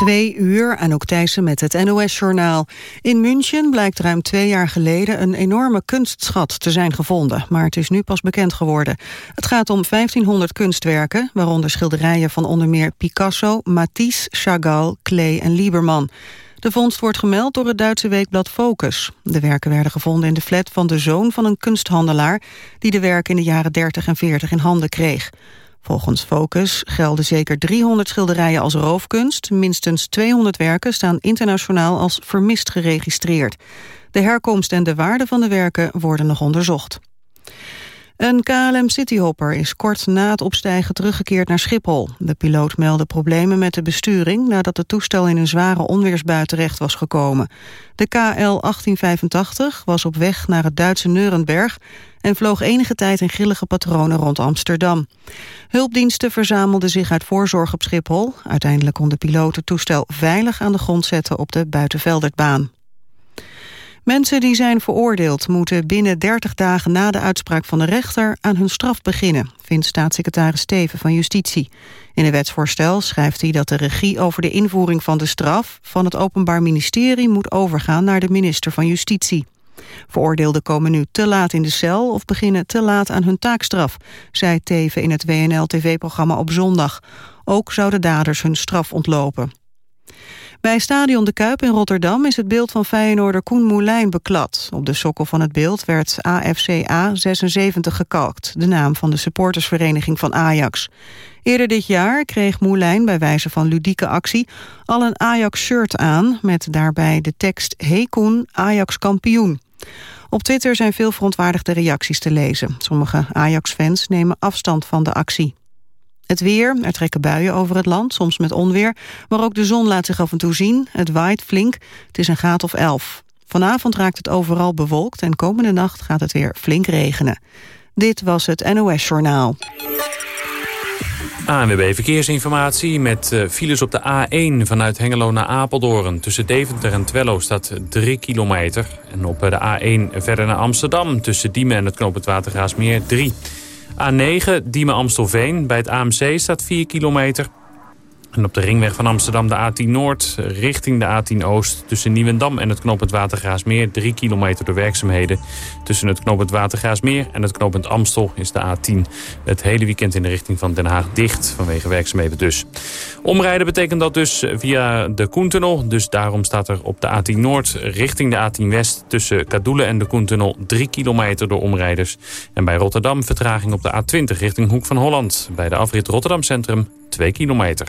Twee uur, Anouk Thijssen met het NOS-journaal. In München blijkt ruim twee jaar geleden een enorme kunstschat te zijn gevonden. Maar het is nu pas bekend geworden. Het gaat om 1500 kunstwerken, waaronder schilderijen van onder meer Picasso, Matisse, Chagall, Klee en Lieberman. De vondst wordt gemeld door het Duitse weekblad Focus. De werken werden gevonden in de flat van de zoon van een kunsthandelaar... die de werken in de jaren 30 en 40 in handen kreeg. Volgens Focus gelden zeker 300 schilderijen als roofkunst. Minstens 200 werken staan internationaal als vermist geregistreerd. De herkomst en de waarde van de werken worden nog onderzocht. Een KLM Cityhopper is kort na het opstijgen teruggekeerd naar Schiphol. De piloot meldde problemen met de besturing... nadat het toestel in een zware onweersbui terecht was gekomen. De KL 1885 was op weg naar het Duitse Nuremberg... en vloog enige tijd in grillige patronen rond Amsterdam. Hulpdiensten verzamelden zich uit voorzorg op Schiphol. Uiteindelijk kon de piloot het toestel veilig aan de grond zetten op de Buitenveldertbaan. Mensen die zijn veroordeeld moeten binnen 30 dagen na de uitspraak van de rechter aan hun straf beginnen, vindt staatssecretaris Steven van Justitie. In het wetsvoorstel schrijft hij dat de regie over de invoering van de straf van het Openbaar Ministerie moet overgaan naar de minister van Justitie. Veroordeelden komen nu te laat in de cel of beginnen te laat aan hun taakstraf, zei Teven in het WNL-tv-programma op zondag. Ook zouden daders hun straf ontlopen. Bij Stadion de Kuip in Rotterdam is het beeld van Feyenoorder Koen Moulijn beklad. Op de sokkel van het beeld werd AFCA 76 gekalkt, de naam van de supportersvereniging van Ajax. Eerder dit jaar kreeg Moulijn bij wijze van ludieke actie al een Ajax-shirt aan... met daarbij de tekst Hey Koen, Ajax kampioen. Op Twitter zijn veel verontwaardigde reacties te lezen. Sommige Ajax-fans nemen afstand van de actie. Het weer, er trekken buien over het land, soms met onweer. Maar ook de zon laat zich af en toe zien. Het waait flink, het is een graad of 11. Vanavond raakt het overal bewolkt en komende nacht gaat het weer flink regenen. Dit was het NOS Journaal. ANWB Verkeersinformatie met uh, files op de A1 vanuit Hengelo naar Apeldoorn. Tussen Deventer en Twello staat 3 kilometer. En op de A1 verder naar Amsterdam tussen Diemen en het knooppunt Watergraasmeer 3 A9 Diemen-Amstelveen. Bij het AMC staat 4 kilometer. En op de ringweg van Amsterdam de A10 Noord richting de A10 Oost... tussen Nieuwendam en het knooppunt Watergraasmeer... 3 kilometer door werkzaamheden. Tussen het knooppunt Watergraasmeer en het knooppunt Amstel is de A10... het hele weekend in de richting van Den Haag dicht... vanwege werkzaamheden dus. Omrijden betekent dat dus via de Koentunnel. Dus daarom staat er op de A10 Noord richting de A10 West... tussen Kadoelen en de Koentunnel 3 kilometer door omrijders. En bij Rotterdam vertraging op de A20 richting Hoek van Holland. Bij de afrit Rotterdam Centrum 2 kilometer.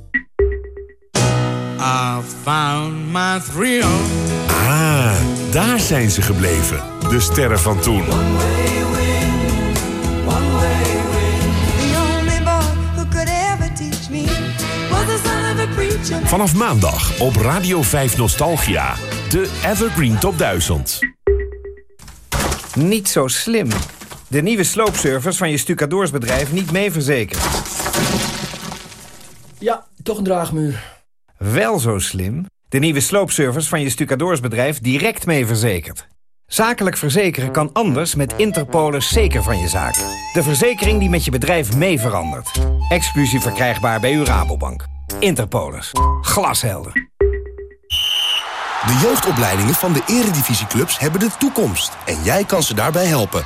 I found my thrill. Ah, daar zijn ze gebleven. De sterren van toen. Vanaf maandag op Radio 5 Nostalgia. De Evergreen Top 1000. Niet zo slim. De nieuwe sloopservice van je stucadoorsbedrijf niet mee verzekerd. Ja, toch een draagmuur. Wel zo slim. De nieuwe sloopservice van je stucadoorsbedrijf direct mee verzekerd. Zakelijk verzekeren kan anders met Interpolis zeker van je zaak. De verzekering die met je bedrijf mee verandert. Exclusief verkrijgbaar bij uw Rabobank. Interpolis. Glashelder. De jeugdopleidingen van de eredivisieclubs hebben de toekomst. En jij kan ze daarbij helpen.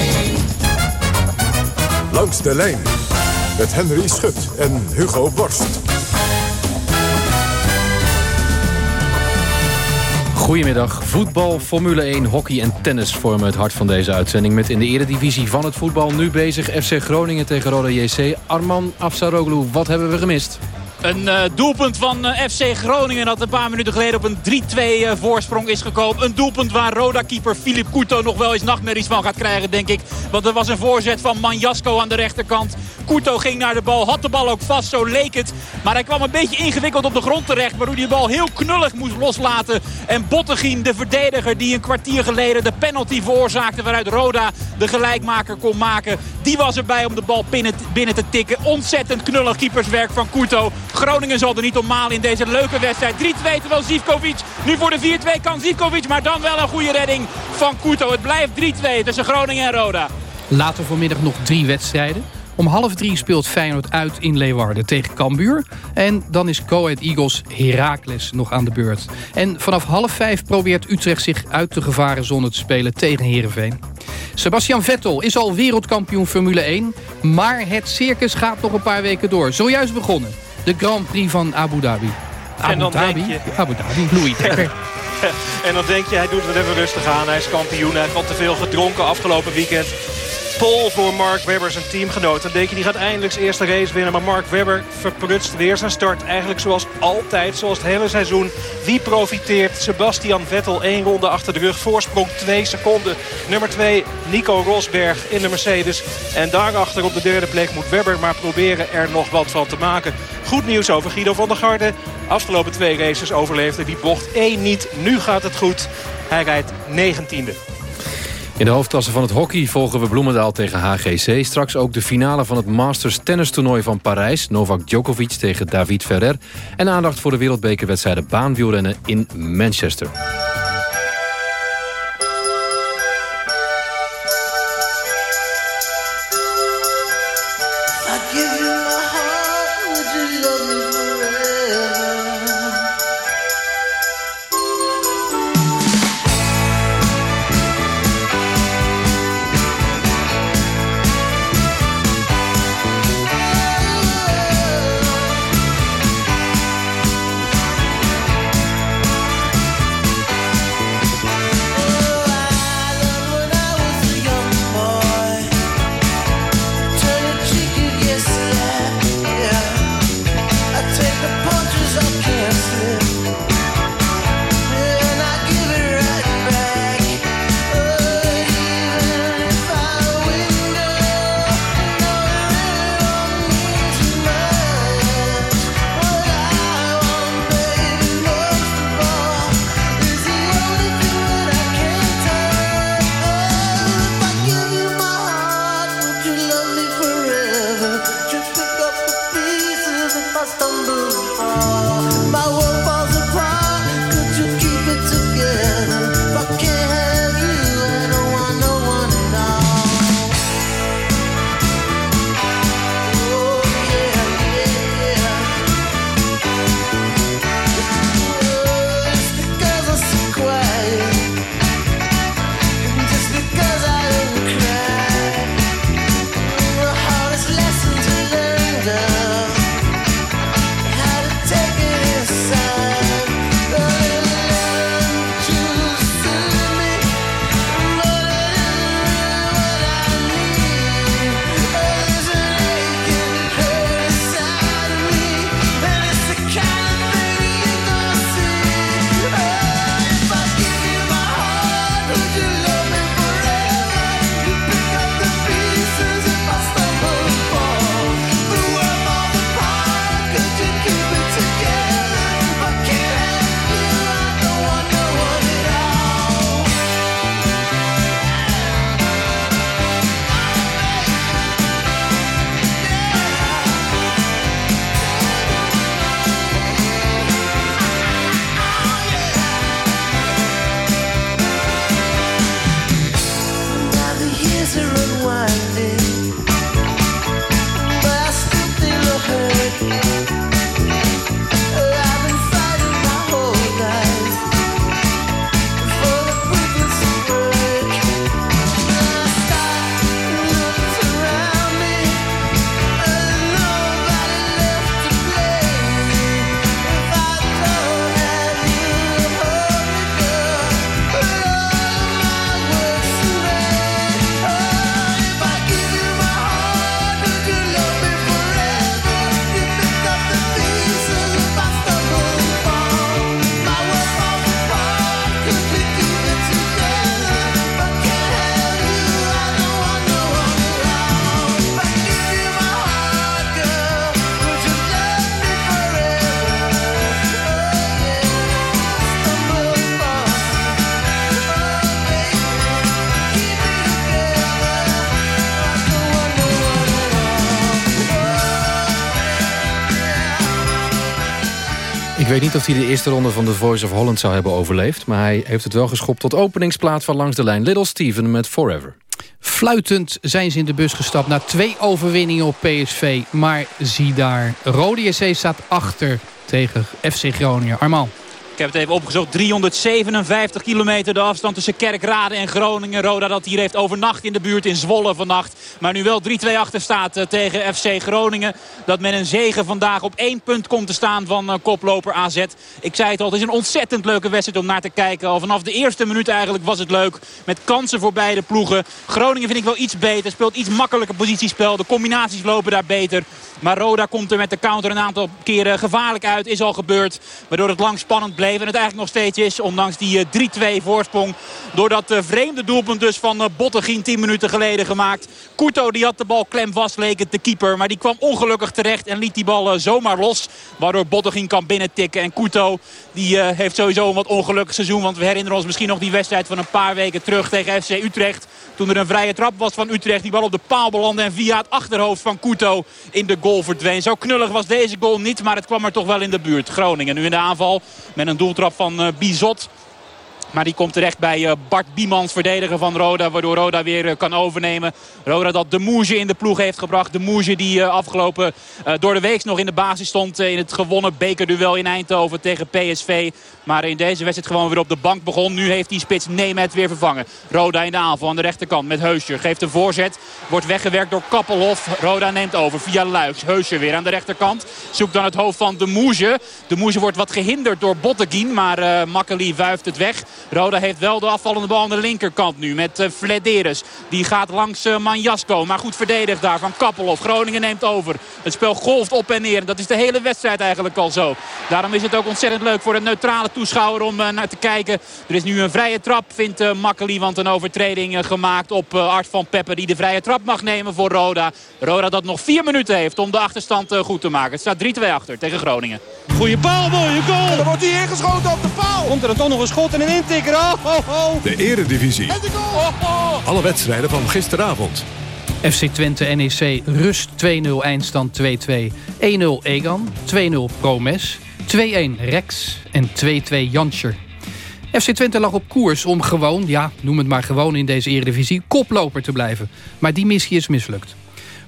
Langs de lijn met Henry Schut en Hugo Borst. Goedemiddag. Voetbal, Formule 1, hockey en tennis vormen het hart van deze uitzending. Met in de eredivisie van het voetbal nu bezig FC Groningen tegen Roda JC. Arman Afsaroglu, wat hebben we gemist? Een uh, doelpunt van uh, FC Groningen dat een paar minuten geleden op een 3-2 uh, voorsprong is gekomen. Een doelpunt waar Roda-keeper Filip Couto nog wel eens nachtmerries van gaat krijgen, denk ik. Want er was een voorzet van Manjasko aan de rechterkant. Couto ging naar de bal, had de bal ook vast, zo leek het. Maar hij kwam een beetje ingewikkeld op de grond terecht. Waardoor hij de bal heel knullig moest loslaten. En Bottegien, de verdediger die een kwartier geleden de penalty veroorzaakte... waaruit Roda de gelijkmaker kon maken. Die was erbij om de bal binnen, binnen te tikken. Ontzettend knullig keeperswerk van Couto. Groningen zal er niet om malen in deze leuke wedstrijd. 3-2 terwijl Zivkovic nu voor de 4-2 kan Zivkovic. Maar dan wel een goede redding van Couto. Het blijft 3-2 tussen Groningen en Roda. Later vanmiddag nog drie wedstrijden. Om half drie speelt Feyenoord uit in Leeuwarden tegen Cambuur. En dan is Go Eagles Heracles nog aan de beurt. En vanaf half vijf probeert Utrecht zich uit de gevarenzone te spelen tegen Heerenveen. Sebastian Vettel is al wereldkampioen Formule 1. Maar het circus gaat nog een paar weken door. Zojuist begonnen. De Grand Prix van Abu Dhabi. Abu en dan Dhabi? denk je... Abu Dhabi, Louis Dekker. en dan denk je, hij doet het even rustig aan. Hij is kampioen. Hij heeft al te veel gedronken afgelopen weekend. Pol voor Mark Webber, zijn teamgenoot. Dan denk je, die gaat eindelijk zijn eerste race winnen. Maar Mark Webber verprutst weer zijn start. Eigenlijk zoals altijd, zoals het hele seizoen. Wie profiteert? Sebastian Vettel, één ronde achter de rug. Voorsprong 2 seconden. Nummer 2, Nico Rosberg in de Mercedes. En daarachter op de derde plek moet Webber maar proberen er nog wat van te maken. Goed nieuws over Guido van der Garde. Afgelopen twee races overleefde die bocht 1 niet. Nu gaat het goed. Hij rijdt 19e. In de hoofdklasse van het hockey volgen we Bloemendaal tegen HGC. Straks ook de finale van het Masters tennistoernooi van Parijs. Novak Djokovic tegen David Ferrer. En aandacht voor de wereldbekerwedstrijden baanwielrennen in Manchester. Niet of hij de eerste ronde van The Voice of Holland zou hebben overleefd... maar hij heeft het wel geschopt tot openingsplaat van langs de lijn. Little Steven met Forever. Fluitend zijn ze in de bus gestapt na twee overwinningen op PSV. Maar zie daar, Rode SC staat achter tegen FC Groningen. Armal. Heb het even opgezocht. 357 kilometer de afstand tussen Kerkrade en Groningen. Roda dat hier heeft overnacht in de buurt in Zwolle vannacht. Maar nu wel 3-2 achter staat eh, tegen FC Groningen. Dat men een zegen vandaag op één punt komt te staan van eh, koploper AZ. Ik zei het al, het is een ontzettend leuke wedstrijd om naar te kijken. Al vanaf de eerste minuut eigenlijk was het leuk. Met kansen voor beide ploegen. Groningen vind ik wel iets beter. Speelt iets makkelijker positiespel. De combinaties lopen daar beter. Maar Roda komt er met de counter een aantal keren gevaarlijk uit. Is al gebeurd. Waardoor het lang spannend bleef. En het eigenlijk nog steeds is. Ondanks die 3-2 eh, voorsprong. Door dat eh, vreemde doelpunt dus van eh, Bottegien 10 minuten geleden gemaakt. Couto die had de bal klem vast leek het de keeper. Maar die kwam ongelukkig terecht en liet die bal zomaar los. Waardoor Bottegien kan binnentikken. En Couto die heeft sowieso een wat ongelukkig seizoen. Want we herinneren ons misschien nog die wedstrijd van een paar weken terug tegen FC Utrecht. Toen er een vrije trap was van Utrecht. Die bal op de paal belandde en via het achterhoofd van Couto in de goal verdween. Zo knullig was deze goal niet, maar het kwam er toch wel in de buurt. Groningen nu in de aanval met een doeltrap van uh, Bizot. Maar die komt terecht bij eh, Bart Biemans, verdediger van Roda. Waardoor Roda weer eh, kan overnemen. Roda dat de Moege in de ploeg heeft gebracht. De Moege die afgelopen door de week nog in de basis stond. In het gewonnen bekerduel in Eindhoven tegen PSV. Maar in deze wedstrijd gewoon weer op de bank begon. Nu heeft die spits Nemet weer vervangen. Roda in de aanval aan de rechterkant met Heusje. Geeft een voorzet. Wordt weggewerkt door Kappelhof. Roda neemt over via Luiks. Heusje weer aan de rechterkant. Zoekt dan het hoofd van de Moege. De Moege wordt wat gehinderd door Botteguin. Maar uh, Makkeli wuift het weg. Roda heeft wel de afvallende bal aan de linkerkant nu. Met uh, Flederis. Die gaat langs uh, Manjasko. Maar goed verdedigd daar van Kappelhof. Groningen neemt over. Het spel golft op en neer. Dat is de hele wedstrijd eigenlijk al zo. Daarom is het ook ontzettend leuk voor de neutrale toeschouwer om uh, naar te kijken. Er is nu een vrije trap, vindt uh, Makkeli. Want een overtreding uh, gemaakt op Art van Peppe. Die de vrije trap mag nemen voor Roda. Roda dat nog vier minuten heeft om de achterstand goed te maken. Het staat 3-2 achter tegen Groningen. Goeie paal, mooie goal. En dan wordt hij ingeschoten op de paal. Komt er dan toch nog een schot en een Oh, oh, oh. De eredivisie. En de goal. Oh, oh. Alle wedstrijden van gisteravond. FC Twente NEC rust 2-0 eindstand 2-2. 1-0 Egan, 2-0 Promes, 2-1 Rex en 2-2 Janscher. FC Twente lag op koers om gewoon, ja, noem het maar gewoon in deze eredivisie, koploper te blijven. Maar die missie is mislukt.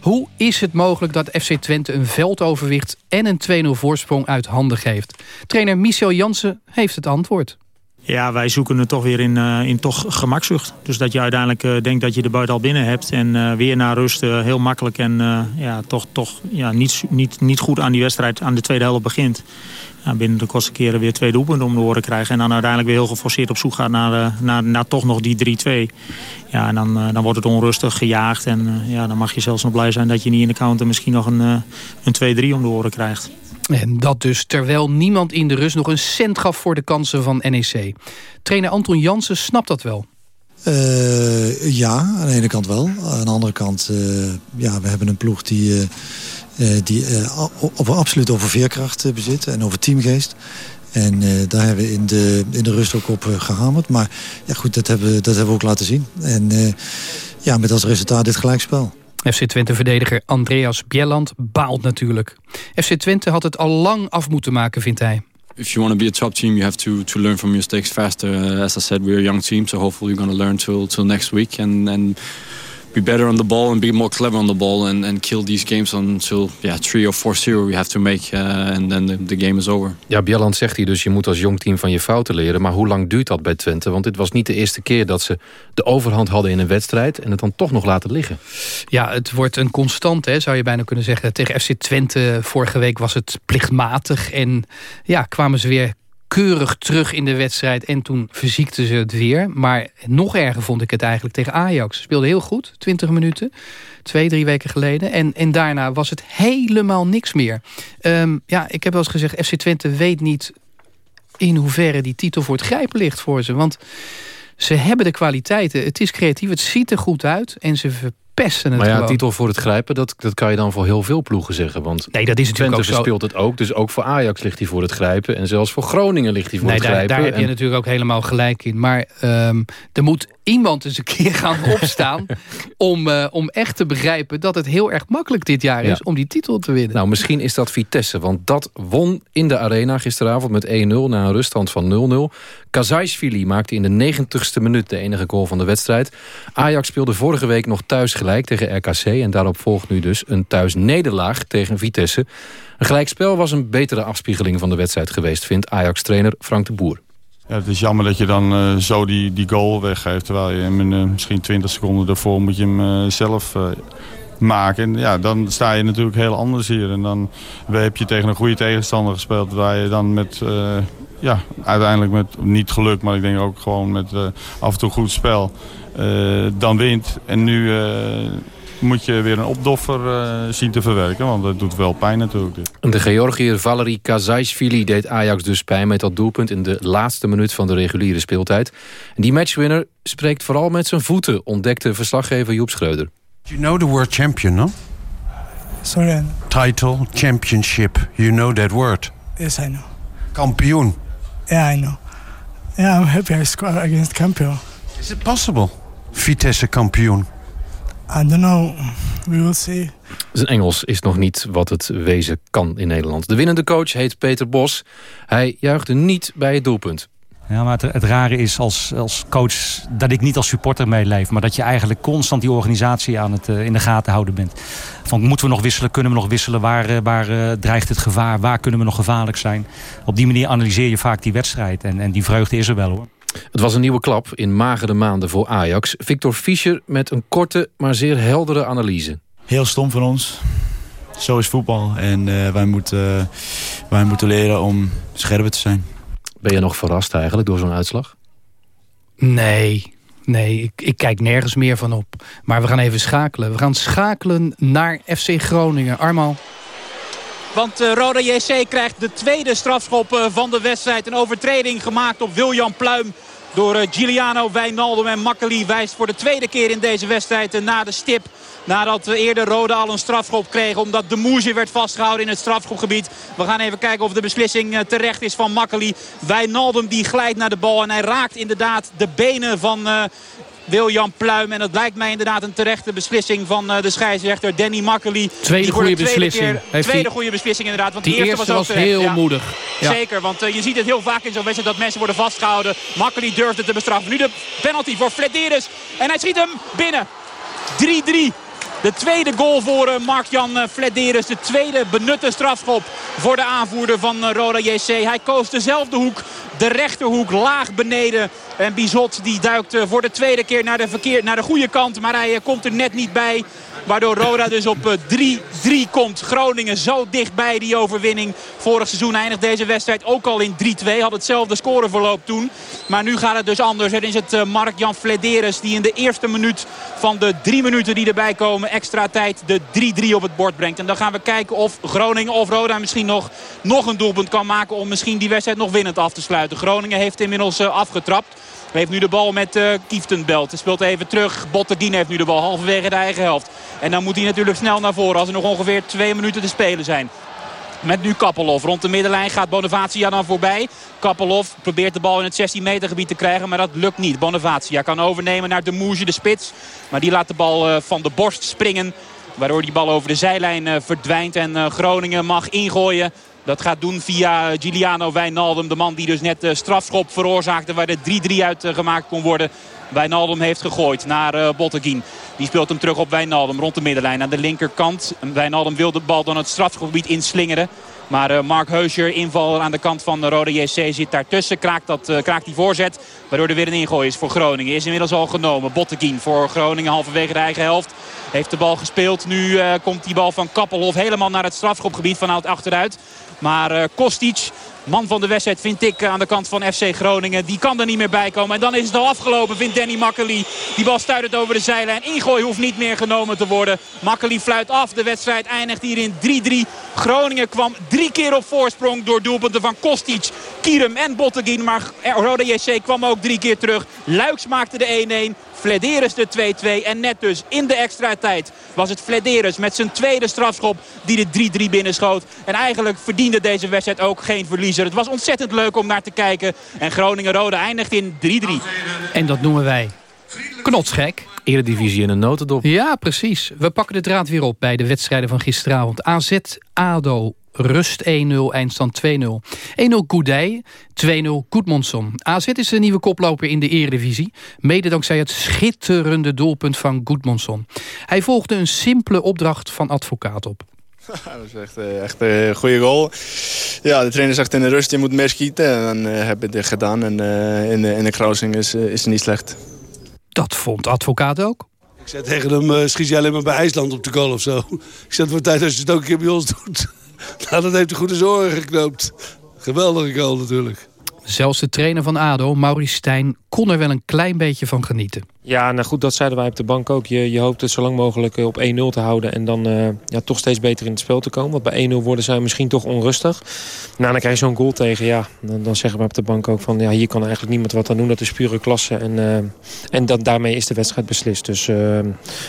Hoe is het mogelijk dat FC Twente een veldoverwicht en een 2-0 voorsprong uit handen geeft? Trainer Michel Jansen heeft het antwoord. Ja, wij zoeken het toch weer in, uh, in toch gemakzucht. Dus dat je uiteindelijk uh, denkt dat je de buiten al binnen hebt. En uh, weer naar rust heel makkelijk en ja, toch, toch ja, niet, niet, niet goed aan die wedstrijd aan de tweede helft begint. Ja, binnen de kortste keren weer twee doelpunten om de oren krijgen. En dan uiteindelijk weer heel geforceerd op zoek gaat naar, naar, naar toch nog die 3-2. Ja, en dan, dan wordt het onrustig, gejaagd. En ja, dan mag je zelfs nog blij zijn dat je niet in de counter misschien nog een, een 2-3 om de oren krijgt. En dat dus terwijl niemand in de rust nog een cent gaf voor de kansen van NEC. Trainer Anton Jansen snapt dat wel. Uh, ja, aan de ene kant wel. Aan de andere kant, uh, ja, we hebben een ploeg die, uh, die absoluut over veerkracht bezit en over teamgeest. En daar hebben we in de, in de rust ook op gehamerd. Maar ja, goed, dat hebben, dat hebben we ook laten zien. En ja, met als resultaat dit gelijkspel. FC Twente-verdediger Andreas Bjelland baalt natuurlijk. FC Twente had het al lang af moeten maken, vindt hij. If you want to be a top team, you have to to learn from your mistakes faster. As I said, we're a young team, so hopefully you're going to learn till till next week and and be better on the ball and be more clever on the ball and, and kill these games until yeah, 3 or 4-0 we have to make uh, and then the, the, game is over. Ja, Bjelland zegt hier dus je moet als jong team van je fouten leren. Maar hoe lang duurt dat bij Twente? Want dit was niet de eerste keer dat ze de overhand hadden in een wedstrijd en het dan toch nog laten liggen. Ja, het wordt een constant, hè, zou je bijna kunnen zeggen. Tegen FC Twente vorige week was het plichtmatig en ja, kwamen ze weer keurig terug in de wedstrijd. En toen verziekten ze het weer. Maar nog erger vond ik het eigenlijk tegen Ajax. Ze speelde heel goed, 20 minuten. Twee, drie weken geleden. En, en daarna was het helemaal niks meer. Um, ja, ik heb wel eens gezegd, FC Twente weet niet in hoeverre die titel voor het grijpen ligt voor ze. Want ze hebben de kwaliteiten. Het is creatief, het ziet er goed uit. En ze het Maar ja, gewoon. titel voor het grijpen, dat, dat kan je dan voor heel veel ploegen zeggen. Want nee, dat is natuurlijk Twente ook zo. speelt het ook. Dus ook voor Ajax ligt hij voor het grijpen. En zelfs voor Groningen ligt hij voor Nee, het daar, grijpen. daar heb je natuurlijk ook helemaal gelijk in. Maar ehm, er moet iemand eens een keer gaan opstaan... om, uh, om echt te begrijpen dat het heel erg makkelijk dit jaar is... om die titel te winnen. Nou, misschien is dat Vitesse, want dat won in de arena gisteravond met 1-0... na een ruststand van 0-0. Kazaisvili maakte in de 90ste minuut de enige goal van de wedstrijd. Ajax speelde vorige week nog thuis gelijk tegen RKC... en daarop volgt nu dus een thuisnederlaag tegen Vitesse. Een gelijkspel was een betere afspiegeling van de wedstrijd geweest... vindt Ajax-trainer Frank de Boer. Ja, het is jammer dat je dan uh, zo die, die goal weggeeft. Terwijl je hem uh, misschien 20 seconden daarvoor moet je hem uh, zelf maken. En ja, dan sta je natuurlijk heel anders hier. En dan heb je tegen een goede tegenstander gespeeld. Waar je dan met, ja, uiteindelijk met niet geluk, maar ik denk ook gewoon met af en toe goed spel. Dan wint. En nu moet je weer een opdoffer uh, zien te verwerken. Want dat doet wel pijn natuurlijk. De Georgiër Valery Kazaisvili deed Ajax dus pijn met dat doelpunt... in de laatste minuut van de reguliere speeltijd. En die matchwinner spreekt vooral met zijn voeten... ontdekte verslaggever Joep Schreuder. You know the word champion, no? Sorry. Title, championship. You know that word? Yes, I know. Kampioen. Yeah, I know. Yeah, I'm happy I scored against Kampioen. Is it possible? Vitesse kampioen. I don't know. We will see. Zijn Engels is nog niet wat het wezen kan in Nederland. De winnende coach heet Peter Bos. Hij juichte niet bij het doelpunt. Ja, maar het, het, rare is als, als coach dat ik niet als supporter meeleef... maar dat je eigenlijk constant die organisatie aan het, uh, in de gaten houden bent. Van, moeten we nog wisselen? Kunnen we nog wisselen? Waar, uh, waar uh, dreigt het gevaar? Waar kunnen we nog gevaarlijk zijn? Op die manier analyseer je vaak die wedstrijd. En, en die vreugde is er wel hoor. Het was een nieuwe klap in magere maanden voor Ajax. Victor Fischer met een korte, maar zeer heldere analyse. Heel stom van ons. Zo is voetbal. En uh, wij, moeten, uh, wij moeten leren om scherper te zijn. Ben je nog verrast eigenlijk door zo'n uitslag? Nee, nee ik, ik, kijk nergens meer van op. Maar we gaan even schakelen. We gaan schakelen naar FC Groningen. Armal. Want uh, Roda JC krijgt de tweede strafschop uh, van de wedstrijd. Een overtreding gemaakt op William Pluim door uh, Giuliano Wijnaldum. En Makkeli wijst voor de tweede keer in deze wedstrijd na de stip. Nadat we eerder Roda al een strafschop kregen. Omdat de Moesje werd vastgehouden in het strafschopgebied. We gaan even kijken of de beslissing terecht is van Makkeli. Wijnaldum die glijdt naar de bal. En hij raakt inderdaad de benen van William Pluim. En dat lijkt mij inderdaad een terechte beslissing van uh, de scheidsrechter Danny Makkely. Tweede goede beslissing. Keer, tweede goede beslissing inderdaad. Want die, die eerste, was, was heel ja. moedig. Ja. Zeker, want uh, je ziet het heel vaak in zo'n wedstrijd dat mensen worden vastgehouden. Makkely durft het te bestraffen. Nu de penalty voor Flederis. En hij schiet hem binnen. 3-3. De tweede goal voor uh, Mark-Jan Flederis. De tweede benutte strafschop voor de aanvoerder van Roda JC. Hij koos dezelfde hoek. De rechterhoek laag beneden. En Bizot die duikt voor de tweede keer naar de, verkeer, naar de goede kant. Maar hij komt er net niet bij. Waardoor Roda dus op 3-3 komt. Groningen zo dichtbij die overwinning. Vorig seizoen eindigt deze wedstrijd ook al in 3-2. Had hetzelfde scoreverloop toen. Maar nu gaat het dus anders. En is het Mark-Jan Flederis die in de eerste minuut van de drie minuten die erbij komen... extra tijd de 3-3 op het bord brengt. En dan gaan we kijken of Groningen of Roda misschien nog, nog een doelpunt kan maken... om misschien die wedstrijd nog winnend af te sluiten. Groningen heeft inmiddels uh, afgetrapt. Hij heeft nu de bal met uh, Kieftenbelt. Hij speelt even terug. Botteguin heeft nu de bal halverwege de eigen helft. En dan moet hij natuurlijk snel naar voren als er nog ongeveer twee minuten te spelen zijn. Met nu Kappelhof. Rond de middenlijn gaat Bonavacia dan voorbij. Kappelhof probeert de bal in het 16 meter gebied te krijgen. Maar dat lukt niet. Bonavacia kan overnemen naar de Moesje, de spits. Maar die laat de bal uh, van de borst springen. Waardoor die bal over de zijlijn verdwijnt. En Groningen mag ingooien. Dat gaat doen via Giuliano Wijnaldum. De man die dus net de strafschop veroorzaakte. Waar de 3-3 uit gemaakt kon worden. Wijnaldum heeft gegooid naar uh, Botteguin. Die speelt hem terug op Wijnaldum rond de middenlijn aan de linkerkant. Wijnaldum wil de bal dan het strafgebied inslingeren. Maar Mark Heuscher, invaller aan de kant van de Rode JC, zit daartussen. Kraakt, dat, kraakt die voorzet, waardoor er weer een ingooi is voor Groningen. Is inmiddels al genomen. Botteguin voor Groningen halverwege de eigen helft. Heeft de bal gespeeld. Nu komt die bal van Kappelhof helemaal naar het strafschopgebied vanuit achteruit. Maar Kostic, man van de wedstrijd vind ik aan de kant van FC Groningen. Die kan er niet meer bij komen. En dan is het al afgelopen vindt Danny Makkely. Die bal stuitert over de zijlijn. Ingooi hoeft niet meer genomen te worden. Makkely fluit af. De wedstrijd eindigt hier in 3-3. Groningen kwam drie keer op voorsprong door doelpunten van Kostic, Kierum en Botteguin. Maar Roda JC kwam ook drie keer terug. Luiks maakte de 1-1. Flederis de 2-2. En net dus in de extra tijd was het Flederis met zijn tweede strafschop die de 3-3 binnenschoot. En eigenlijk verdiende deze wedstrijd ook geen verliezer. Het was ontzettend leuk om naar te kijken. En Groningen-Rode eindigt in 3-3. En dat noemen wij Knotsgek. Eredivisie in een notendop. Ja, precies. We pakken de draad weer op bij de wedstrijden van gisteravond. AZ, ADO, Rust 1-0, eindstand 2-0. 1-0 Goudij, 2-0 Goedmondson. AZ is de nieuwe koploper in de eredivisie. Mede dankzij het schitterende doelpunt van Goedmondson. Hij volgde een simpele opdracht van advocaat op. dat is echt, eh, echt een goede goal. Ja, de trainer zegt in de rust, je moet meer schieten. En dan uh, heb ik het gedaan. En uh, in, de, in de kruising is, is het niet slecht. Dat vond advocaat ook. Ik zei tegen hem, schiet je alleen maar bij IJsland op de goal of zo. Ik zei, het wordt tijd als je het ook een keer bij ons doet. nou, dat heeft de goede zorgen geknoopt. Geweldige goal natuurlijk. Zelfs de trainer van ADO, Maurice Stijn, kon er wel een klein beetje van genieten. Ja, nou goed, dat zeiden wij op de bank ook. Je, je hoopt het zo lang mogelijk op 1-0 te houden... en dan uh, ja, toch steeds beter in het spel te komen. Want bij 1-0 worden zij misschien toch onrustig. Nou, dan krijg je zo'n goal tegen. Ja, dan, dan zeggen we op de bank ook van... ja, hier kan eigenlijk niemand wat aan doen. Dat is pure klasse. En, uh, en dat, daarmee is de wedstrijd beslist. Dus uh,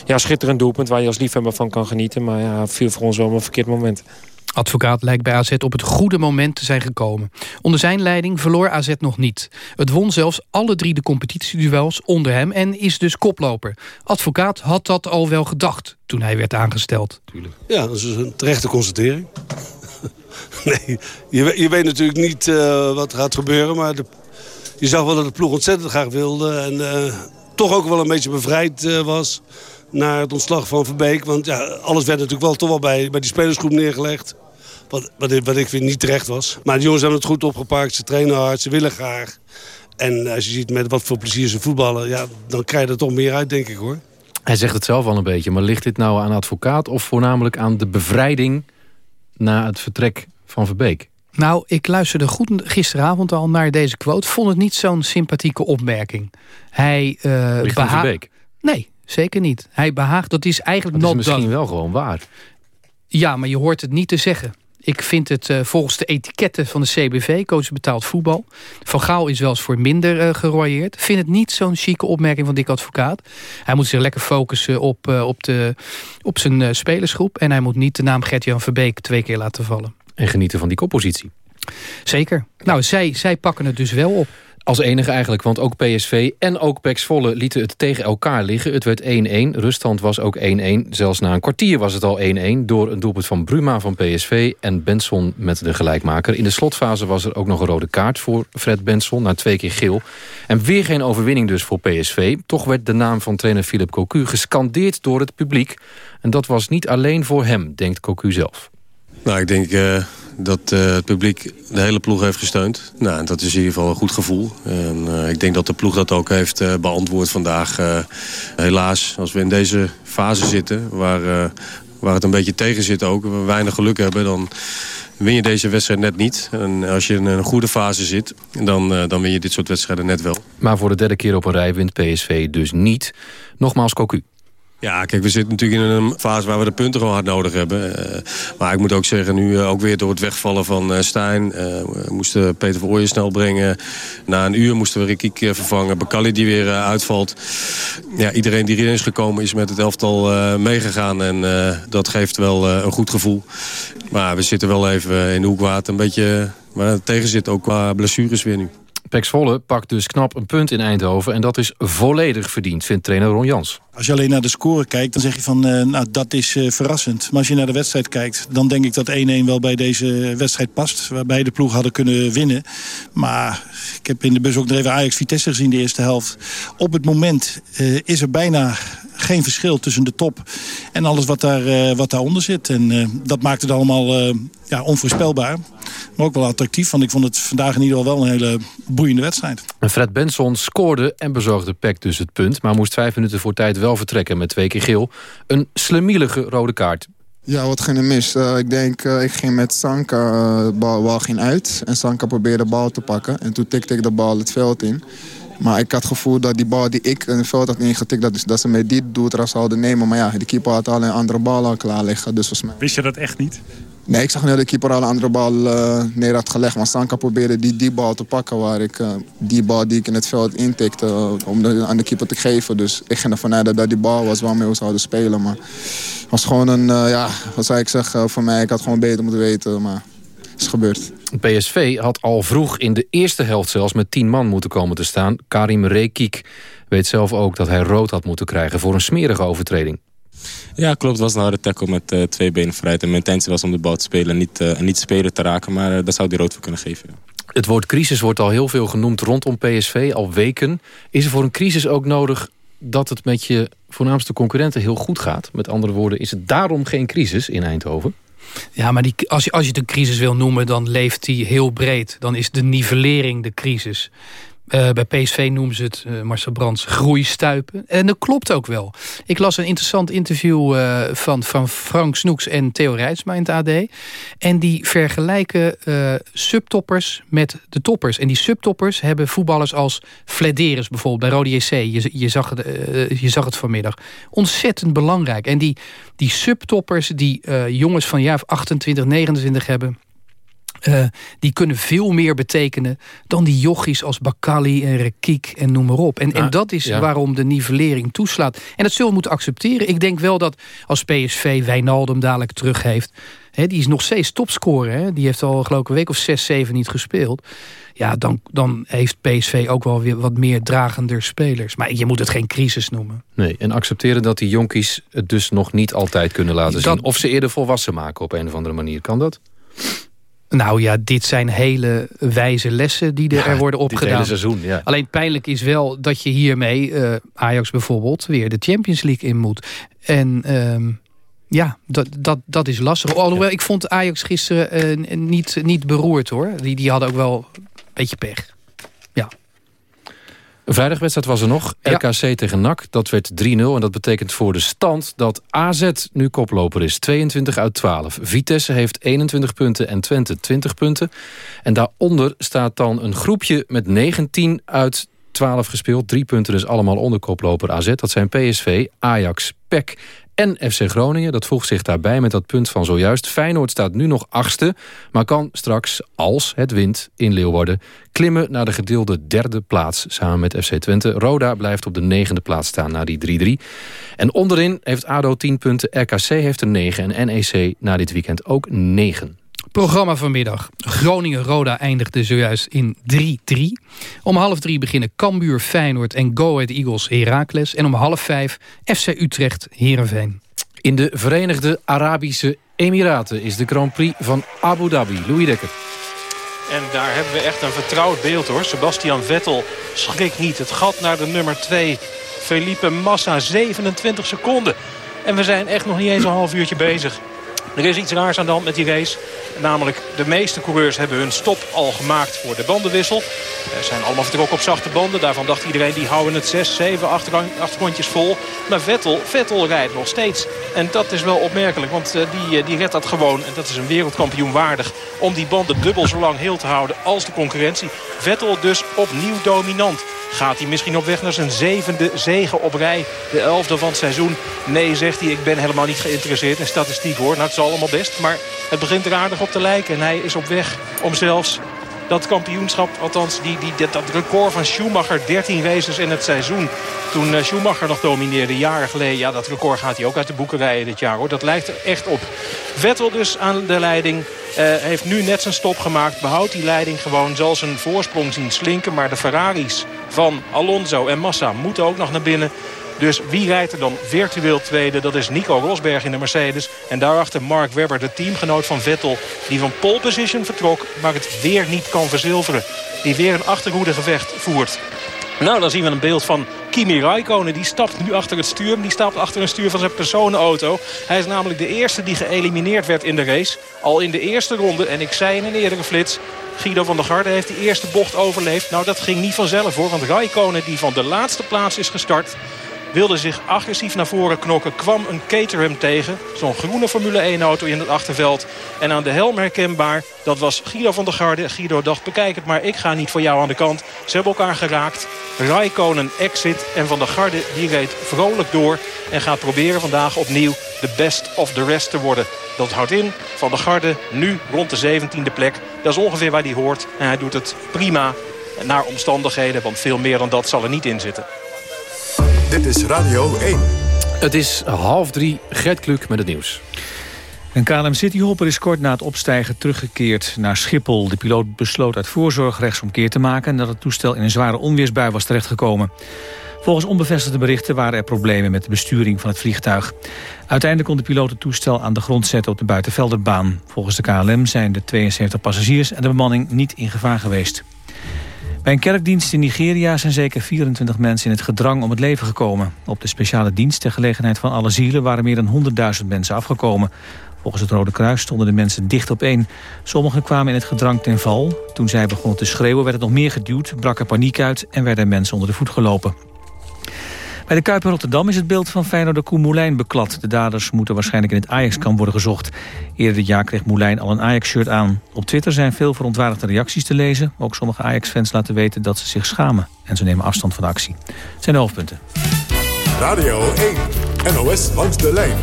ja, schitterend doelpunt waar je als liefhebber van kan genieten. Maar ja, viel voor ons wel een verkeerd moment. Advocaat lijkt bij AZ op het goede moment te zijn gekomen. Onder zijn leiding verloor AZ nog niet. Het won zelfs alle drie de competitieduels onder hem en is dus koploper. Advocaat had dat al wel gedacht toen hij werd aangesteld. Tuurlijk. Ja, dat is een terechte constatering. nee, je, je, weet natuurlijk niet uh, wat er gaat gebeuren, maar de, je zag wel dat de ploeg ontzettend graag wilde en uh, toch ook wel een beetje bevrijd uh, was na het ontslag van Verbeek. Want ja, alles werd natuurlijk wel toch wel bij, bij die spelersgroep neergelegd. Wat, wat, wat ik vind niet terecht was. Maar de jongens hebben het goed opgepakt. Ze trainen hard, ze willen graag. En als je ziet met wat voor plezier ze voetballen... Ja, dan krijg je er toch meer uit, denk ik hoor. Hij zegt het zelf al een beetje. Maar ligt dit nou aan advocaat of voornamelijk aan de bevrijding... na het vertrek van Verbeek? Nou, ik luisterde goed gisteravond al naar deze quote. Vond het niet zo'n sympathieke opmerking. Hij uh, Verbeek? Nee, zeker niet. Hij behaagt, dat is eigenlijk dat is misschien done. wel gewoon waar. Ja, maar je hoort het niet te zeggen. Ik vind het uh, volgens de etiketten van de CBV, coach betaald voetbal. Van Gaal is wel eens voor minder uh, geroyeerd. vind het niet zo'n chique opmerking van Dick Advocaat. Hij moet zich lekker focussen op, uh, op, de, op zijn spelersgroep. En hij moet niet de naam Gert-Jan Verbeek twee keer laten vallen. En genieten van die koppositie. Zeker. Nou, zij, zij pakken het dus wel op. Als enige eigenlijk, want ook PSV en ook PEC Zwolle lieten het tegen elkaar liggen. Het werd 1-1, ruststand was ook 1-1. Zelfs na een kwartier was het al 1-1... door een doelpunt van Bruma van PSV en Benson met de gelijkmaker. In de slotfase was er ook nog een rode kaart voor Fred Benson... na twee keer geel. En weer geen overwinning dus voor PSV. Toch werd de naam van trainer Philip Cocu gescandeerd door het publiek. En dat was niet alleen voor hem, denkt Cocu zelf. Nou, ik denk... Uh dat uh, het publiek de hele ploeg heeft gesteund. Nou, dat is in ieder geval een goed gevoel. En, uh, ik denk dat de ploeg dat ook heeft uh, beantwoord vandaag. helaas, als we in deze fase zitten, waar, waar het een beetje tegen zit ook... we weinig geluk hebben, dan win je deze wedstrijd net niet. En als je in een goede fase zit, dan, dan win je dit soort wedstrijden net wel. Maar voor de derde keer op een rij wint PSV dus niet. Nogmaals, Cocu. Ja, kijk, we zitten natuurlijk in een fase waar we de punten gewoon hard nodig hebben. Uh, maar ik moet ook zeggen, nu uh, ook weer door het wegvallen van uh, Stijn... moesten Peter Verooyen snel brengen. Na een uur moesten we Rikiek vervangen. Bakali die weer uitvalt. Ja, iedereen die erin is gekomen is met het elftal meegegaan. En dat geeft wel een goed gevoel. Maar we zitten wel even in de hoekwater een beetje... waar het tegen zit, ook qua blessures weer nu. Pek Zwolle pakt dus knap een punt in Eindhoven... en dat is volledig verdiend, vindt trainer Ron Jans. Als je alleen naar de score kijkt, dan zeg je van, uh, nou, dat is uh, verrassend. Maar als je naar de wedstrijd kijkt, dan denk ik dat 1-1 wel bij deze wedstrijd past. Waarbij de ploeg hadden kunnen winnen. Maar ik heb in de bus ook nog even Ajax-Vitesse gezien de eerste helft. Op het moment uh, is er bijna geen verschil tussen de top en alles wat, daar, wat daaronder zit. En dat maakt het allemaal ja, onvoorspelbaar. Maar ook wel attractief, want ik vond het vandaag in ieder geval wel een hele boeiende wedstrijd. Fred Benson scoorde en bezorgde Peck dus het punt... maar moest vijf minuten voor tijd wel vertrekken met twee keer geel. Een slemielige rode kaart. Ja, wat ging er mis? Uh, ik denk, uh, ik ging met Sanka, uh, de bal, bal ging uit. En Sanka probeerde de bal te pakken. En toen tikte ik de bal het veld in. Maar ik had het gevoel dat die bal die ik in het veld had ingetikt... dat, dat ze met die doeltrap zouden nemen. Maar ja, de keeper had al een andere bal al klaar liggen. Dus volgens mij... Wist je dat echt niet? Nee, ik zag nu dat de keeper al een andere bal uh, neer had gelegd. Maar Sanka probeerde die, die bal te pakken. Waar ik, uh, die bal die ik in het veld intikte uh, om aan de keeper te geven. Dus ik ging ervan uit dat dat die bal was waarmee we zouden spelen. Maar het was gewoon een, ja, wat zou ik zeggen, voor mij. Ik had gewoon beter moeten weten, maar het is gebeurd. PSV had al vroeg in de eerste helft zelfs met tien man moeten komen te staan. Karim Rekik weet zelf ook dat hij rood had moeten krijgen voor een smerige overtreding. Ja, klopt. Het was een harde tackle met uh, twee benen vooruit. En mijn intentie was om de bal te spelen en niet, uh, niet spelen te raken. Maar uh, daar zou hij rood voor kunnen geven. Het woord crisis wordt al heel veel genoemd rondom PSV, al weken. Is er voor een crisis ook nodig dat het met je voornaamste concurrenten heel goed gaat? Met andere woorden, is het daarom geen crisis in Eindhoven? Ja, maar die, als, je, als je het een crisis wil noemen, dan leeft die heel breed. Dan is de nivellering de crisis. Uh, bij PSV noemen ze het, uh, Marcel Brands, groeistuipen. En dat klopt ook wel. Ik las een interessant interview uh, van, van Frank Snoeks en Theo Rijtsma in het AD. En die vergelijken subtoppers met de toppers. En die subtoppers hebben voetballers als Flederis bijvoorbeeld bij Rode JC. Je, je, zag het, je zag het vanmiddag. Ontzettend belangrijk. En die, die subtoppers, die jongens van jaar 28, 29 hebben uh, die kunnen veel meer betekenen dan die jochies als Bakali en Rekik en noem maar op. En, en dat is ja. waarom de nivellering toeslaat. En dat zullen we moeten accepteren. Ik denk wel dat als PSV Wijnaldum dadelijk terug heeft... Die is nog steeds topscorer. Die heeft al geloof ik een week of zes, zeven niet gespeeld. Ja, dan, dan heeft PSV ook wel weer wat meer dragender spelers. Maar je moet het geen crisis noemen. Nee, en accepteren dat die jonkies het dus nog niet altijd kunnen laten dat... zien. Of ze eerder volwassen maken op een of andere manier. Kan dat? Nou ja, dit zijn hele wijze lessen die er, er worden opgedaan. hele seizoen, ja. Alleen pijnlijk is wel dat je hiermee, uh, Ajax bijvoorbeeld, weer de Champions League in moet. En uh, ja, dat, dat, dat is lastig. Alhoewel, ik vond Ajax gisteren uh, niet, niet beroerd hoor. Die, die hadden ook wel een beetje pech. Vrijdagwedstrijd was er nog. Ja. RKC tegen NAC. Dat werd 3-0. En dat betekent voor de stand dat AZ nu koploper is. 22 uit 12. Vitesse heeft 21 punten en Twente 20 punten. En daaronder staat dan een groepje met 19 uit 12 gespeeld. Drie punten dus allemaal onder koploper AZ. Dat zijn PSV, Ajax, PEC en FC Groningen. Dat voegt zich daarbij met dat punt van zojuist. Feyenoord staat nu nog achtste, maar kan straks, als het wint in Leeuwarden... klimmen naar de gedeelde derde plaats samen met FC Twente. Roda blijft op de negende plaats staan na die 3-3. En onderin heeft ADO 10 punten, RKC heeft er 9 en NEC na dit weekend ook 9. Programma vanmiddag. Groningen-Roda eindigde zojuist in 3-3. Om half drie beginnen Cambuur, Feyenoord en Go Ahead Eagles Heracles. En om half vijf FC Utrecht Heerenveen. In de Verenigde Arabische Emiraten is de Grand Prix van Abu Dhabi. Louis Dekker. En daar hebben we echt een vertrouwd beeld hoor. Sebastian Vettel schrikt niet. Het gat naar de nummer 2. Felipe Massa 27 seconden. En we zijn echt nog niet eens een half uurtje bezig. Er is iets raars aan de hand met die race. Namelijk de meeste coureurs hebben hun stop al gemaakt voor de bandenwissel. Ze zijn allemaal vertrokken op zachte banden. Daarvan dacht iedereen die houden het 6, 7, 8, 8 rondjes vol. Maar Vettel, Vettel rijdt nog steeds. En dat is wel opmerkelijk. Want die, die redt dat gewoon. En dat is een wereldkampioen waardig. Om die banden dubbel zo lang heel te houden als de concurrentie. Vettel dus opnieuw dominant. Gaat hij misschien op weg naar zijn zevende zegen op rij? De elfde van het seizoen? Nee, zegt hij, ik ben helemaal niet geïnteresseerd in statistiek hoor. Nou, het is allemaal best, maar het begint er aardig op te lijken. En hij is op weg om zelfs dat kampioenschap, althans die, die, dat, record van Schumacher, 13 races in het seizoen. Toen Schumacher nog domineerde, jaren geleden. Ja, dat record gaat hij ook uit de boeken rijden dit jaar hoor. Dat lijkt er echt op. Vettel dus aan de leiding. Uh, heeft nu net zijn stop gemaakt. Behoudt die leiding gewoon. Zal zijn voorsprong zien slinken. Maar de Ferraris van Alonso en Massa moeten ook nog naar binnen. Dus wie rijdt er dan virtueel tweede? Dat is Nico Rosberg in de Mercedes. En daarachter Mark Webber, de teamgenoot van Vettel. Die van pole position vertrok, maar het weer niet kan verzilveren. Die weer een achterhoedegevecht voert. Nou, dan zien we een beeld van Kimi Raikkonen. Die stapt nu achter het stuur. Die stapt achter een stuur van zijn personenauto. Hij is namelijk de eerste die geëlimineerd werd in de race. Al in de eerste ronde. En ik zei in een eerdere flits... Guido van der Garde heeft de eerste bocht overleefd. Nou, dat ging niet vanzelf hoor. Want Raikkonen, die van de laatste plaats is gestart wilde zich agressief naar voren knokken. Kwam een Caterham tegen. Zo'n groene Formule 1 auto in het achterveld. En aan de helm herkenbaar. Dat was Guido van der Garde. Guido dacht bekijk het maar. Ik ga niet voor jou aan de kant. Ze hebben elkaar geraakt. Raikkonen exit. En van der Garde die reed vrolijk door. En gaat proberen vandaag opnieuw de best of the rest te worden. Dat houdt in van der Garde nu rond de 17e plek. Dat is ongeveer waar hij hoort. En hij doet het prima naar omstandigheden. Want veel meer dan dat zal er niet in zitten. Dit is Radio 1. Het is half drie. Gert Kluk met het nieuws. Een KLM Cityhopper is kort na het opstijgen teruggekeerd naar Schiphol. De piloot besloot uit voorzorg rechtsomkeer te maken... en dat het toestel in een zware onweersbui was terechtgekomen. Volgens onbevestigde berichten waren er problemen met de besturing van het vliegtuig. Uiteindelijk kon de piloot het toestel aan de grond zetten op de buitenvelderbaan. Volgens de KLM zijn de 72 passagiers en de bemanning niet in gevaar geweest. Bij een kerkdienst in Nigeria zijn zeker 24 mensen in het gedrang om het leven gekomen. Op de speciale dienst ter gelegenheid van alle zielen waren meer dan 100.000 mensen afgekomen. Volgens het Rode Kruis stonden de mensen dicht op één. Sommigen kwamen in het gedrang ten val. Toen zij begonnen te schreeuwen werd het nog meer geduwd, brak er paniek uit en werden mensen onder de voet gelopen. Bij de Kuip in Rotterdam is het beeld van Feyenoord de Koen Moulijn beklad. De daders moeten waarschijnlijk in het Ajax-kamp worden gezocht. Eerder dit jaar kreeg Moulijn al een Ajax-shirt aan. Op Twitter zijn veel verontwaardigde reacties te lezen. Ook sommige Ajax-fans laten weten dat ze zich schamen. En ze nemen afstand van de actie. Het zijn de hoofdpunten. Radio 1, NOS langs de lijn.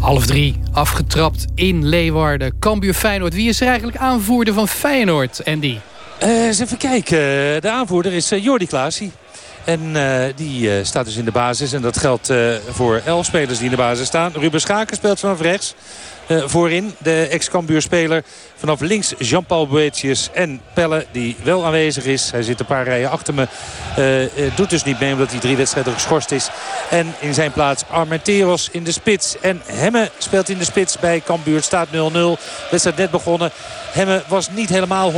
Half drie, afgetrapt in Leeuwarden. Cambuur Feyenoord. Wie is er eigenlijk aanvoerder van Feyenoord, Andy? Uh, eens even kijken. De aanvoerder is uh, Jordi Klaasie. En uh, die uh, staat dus in de basis. En dat geldt uh, voor elf spelers die in de basis staan. Ruben Schaken speelt vanaf rechts. voorin de ex-Cambuur-speler. Vanaf links Jean-Paul Boetius en Pelle die wel aanwezig is. Hij zit een paar rijen achter me. doet dus niet mee omdat hij drie wedstrijden geschorst is. En in zijn plaats Armenteros in de spits. En Hemme speelt in de spits bij Cambuur. Staat 0-0. Wedstrijd net begonnen. Hemme was niet helemaal 100%,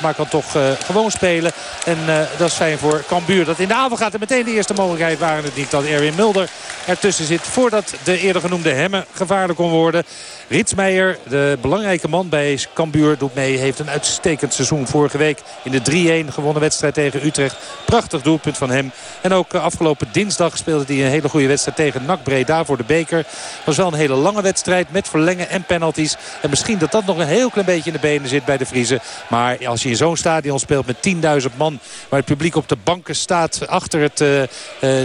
maar kan toch uh, gewoon spelen. En dat is fijn voor Cambuur. Dat in de avond gaat en meteen de eerste mogelijkheid waren het niet dat Erwin Mulder ertussen zit. Voordat de eerder genoemde Hemme gevaarlijk kon worden. Ritsmeijer, de belangrijke man bij Cambuur, doet mee. Heeft een uitstekend seizoen vorige week in de 3-1 gewonnen wedstrijd tegen Utrecht. Prachtig doelpunt van hem. En ook uh, afgelopen dinsdag speelde hij een hele goede wedstrijd tegen NAC Breda voor de beker. Was wel een hele lange wedstrijd met verlengen en penalties. En misschien dat dat nog een heel klein beetje in de benen zit bij de Vriezen. Maar als je in zo'n stadion speelt met 10.000 man... waar het publiek op de banken staat achter het, uh, uh,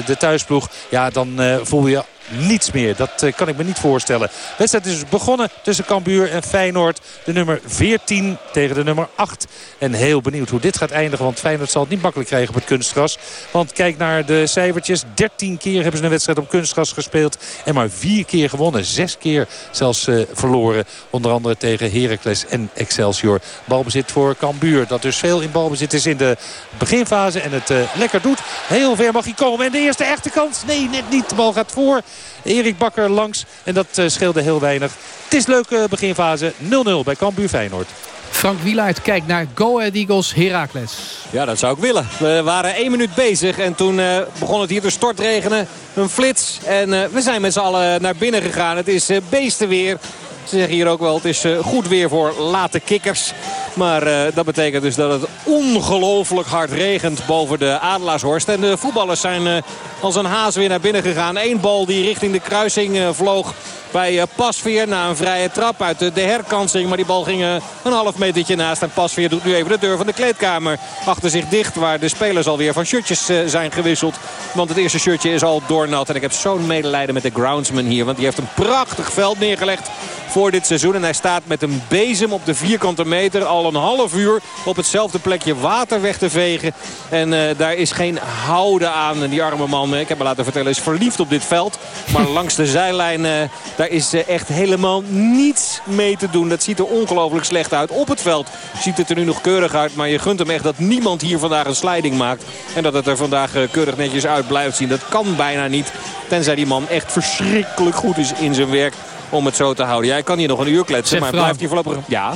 de thuisploeg... ja, dan voel je niets meer. Dat uh, kan ik me niet voorstellen. De wedstrijd is begonnen tussen Cambuur en Feyenoord. De nummer 14 tegen de nummer 8. En heel benieuwd hoe dit gaat eindigen. Want Feyenoord zal het niet makkelijk krijgen op het kunstgras. Want kijk naar de cijfertjes. 13 keer hebben ze een wedstrijd op kunstgras gespeeld. En maar 4 keer gewonnen. 6 keer zelfs uh, verloren. Onder andere tegen Heracles en Excelsior. Balbezit voor Cambuur. Dat dus veel in balbezit is in de beginfase. En het uh, lekker doet. Heel ver mag hij komen. En de eerste echte kans. Nee, net niet. De bal gaat voor. Erik Bakker langs. En dat uh, scheelde heel weinig. Het is leuke beginfase. 0-0 bij Cambuur Feyenoord. Frank Wielaert kijkt naar Go Ahead Eagles Heracles. Ja, dat zou ik willen. We waren één minuut bezig en toen uh, begon het hier te stortregenen. Een flits en uh, we zijn met z'n allen naar binnen gegaan. Het is uh, beestenweer. Ze zeggen hier ook wel, het is goed weer voor late kikkers. Maar uh, dat betekent dus dat het ongelooflijk hard regent boven de Adelaarshorst. En de voetballers zijn uh, als een haas weer naar binnen gegaan. Eén bal die richting de kruising vloog bij Pasveer na een vrije trap uit de, de herkansing. Maar die bal ging een half metertje naast. En Pasveer doet nu even de deur van de kleedkamer achter zich dicht. Waar de spelers alweer van shirtjes zijn gewisseld. Want het eerste shirtje is al doornat. En ik heb zo'n medelijden met de groundsman hier. Want die heeft een prachtig veld neergelegd voor dit seizoen. En hij staat met een bezem op de vierkante meter al een half uur op hetzelfde plekje water weg te vegen. En uh, daar is geen houden aan. En die arme man, ik heb me laten vertellen, is verliefd op dit veld. Maar langs de zijlijn, uh, daar is uh, echt helemaal niets mee te doen. Dat ziet er ongelooflijk slecht uit. Op het veld ziet het er nu nog keurig uit. Maar je gunt hem echt dat niemand hier vandaag een sliding maakt. En dat het er vandaag keurig netjes uit blijft zien. Dat kan bijna niet. Tenzij die man echt verschrikkelijk goed is in zijn werk om het zo te houden. Jij kan hier nog een uur kletsen, maar blijft hier voorlopig... Ja.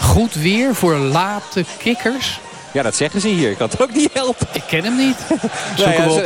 Goed weer voor late kikkers. Ja, dat zeggen ze hier. Ik kan het ook niet helpen. Ik ken hem niet. Zoek hem op.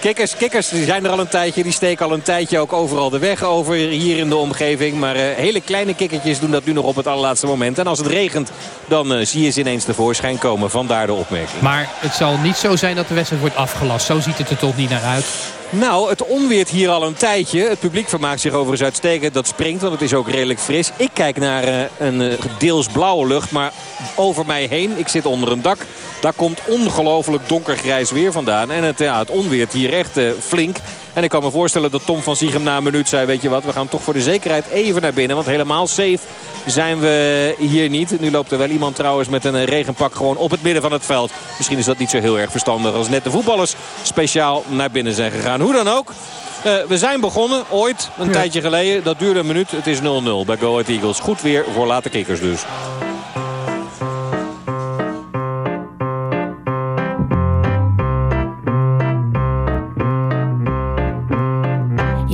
Kikkers, kikkers die zijn er al een tijdje. Die steken al een tijdje ook overal de weg over hier in de omgeving. Maar eh, hele kleine kikkertjes doen dat nu nog op het allerlaatste moment. En als het regent, dan eh, zie je ze ineens tevoorschijn komen. Vandaar de opmerking. Maar het zal niet zo zijn dat de wedstrijd wordt afgelast. Zo ziet het er toch niet naar uit. Nou, het onweert hier al een tijdje. Het publiek vermaakt zich overigens uitstekend. Dat springt, want het is ook redelijk fris. Ik kijk naar eh, een eh, deels blauwe lucht, maar over mij heen. Ik zit onder een dak. Daar komt ongelooflijk donkergrijs weer vandaan. En het, ja, het onweert hier echt eh, flink. En ik kan me voorstellen dat Tom van Ziegem na een minuut zei... weet je wat, we gaan toch voor de zekerheid even naar binnen. Want helemaal safe zijn we hier niet. Nu loopt er wel iemand trouwens met een eh, regenpak gewoon op het midden van het veld. Misschien is dat niet zo heel erg verstandig als net de voetballers speciaal naar binnen zijn gegaan. Hoe dan ook. we zijn begonnen, ooit, een tijdje geleden. Dat duurde een minuut. Het is 0-0 bij Go Ahead Eagles. Goed weer voor late kikkers dus.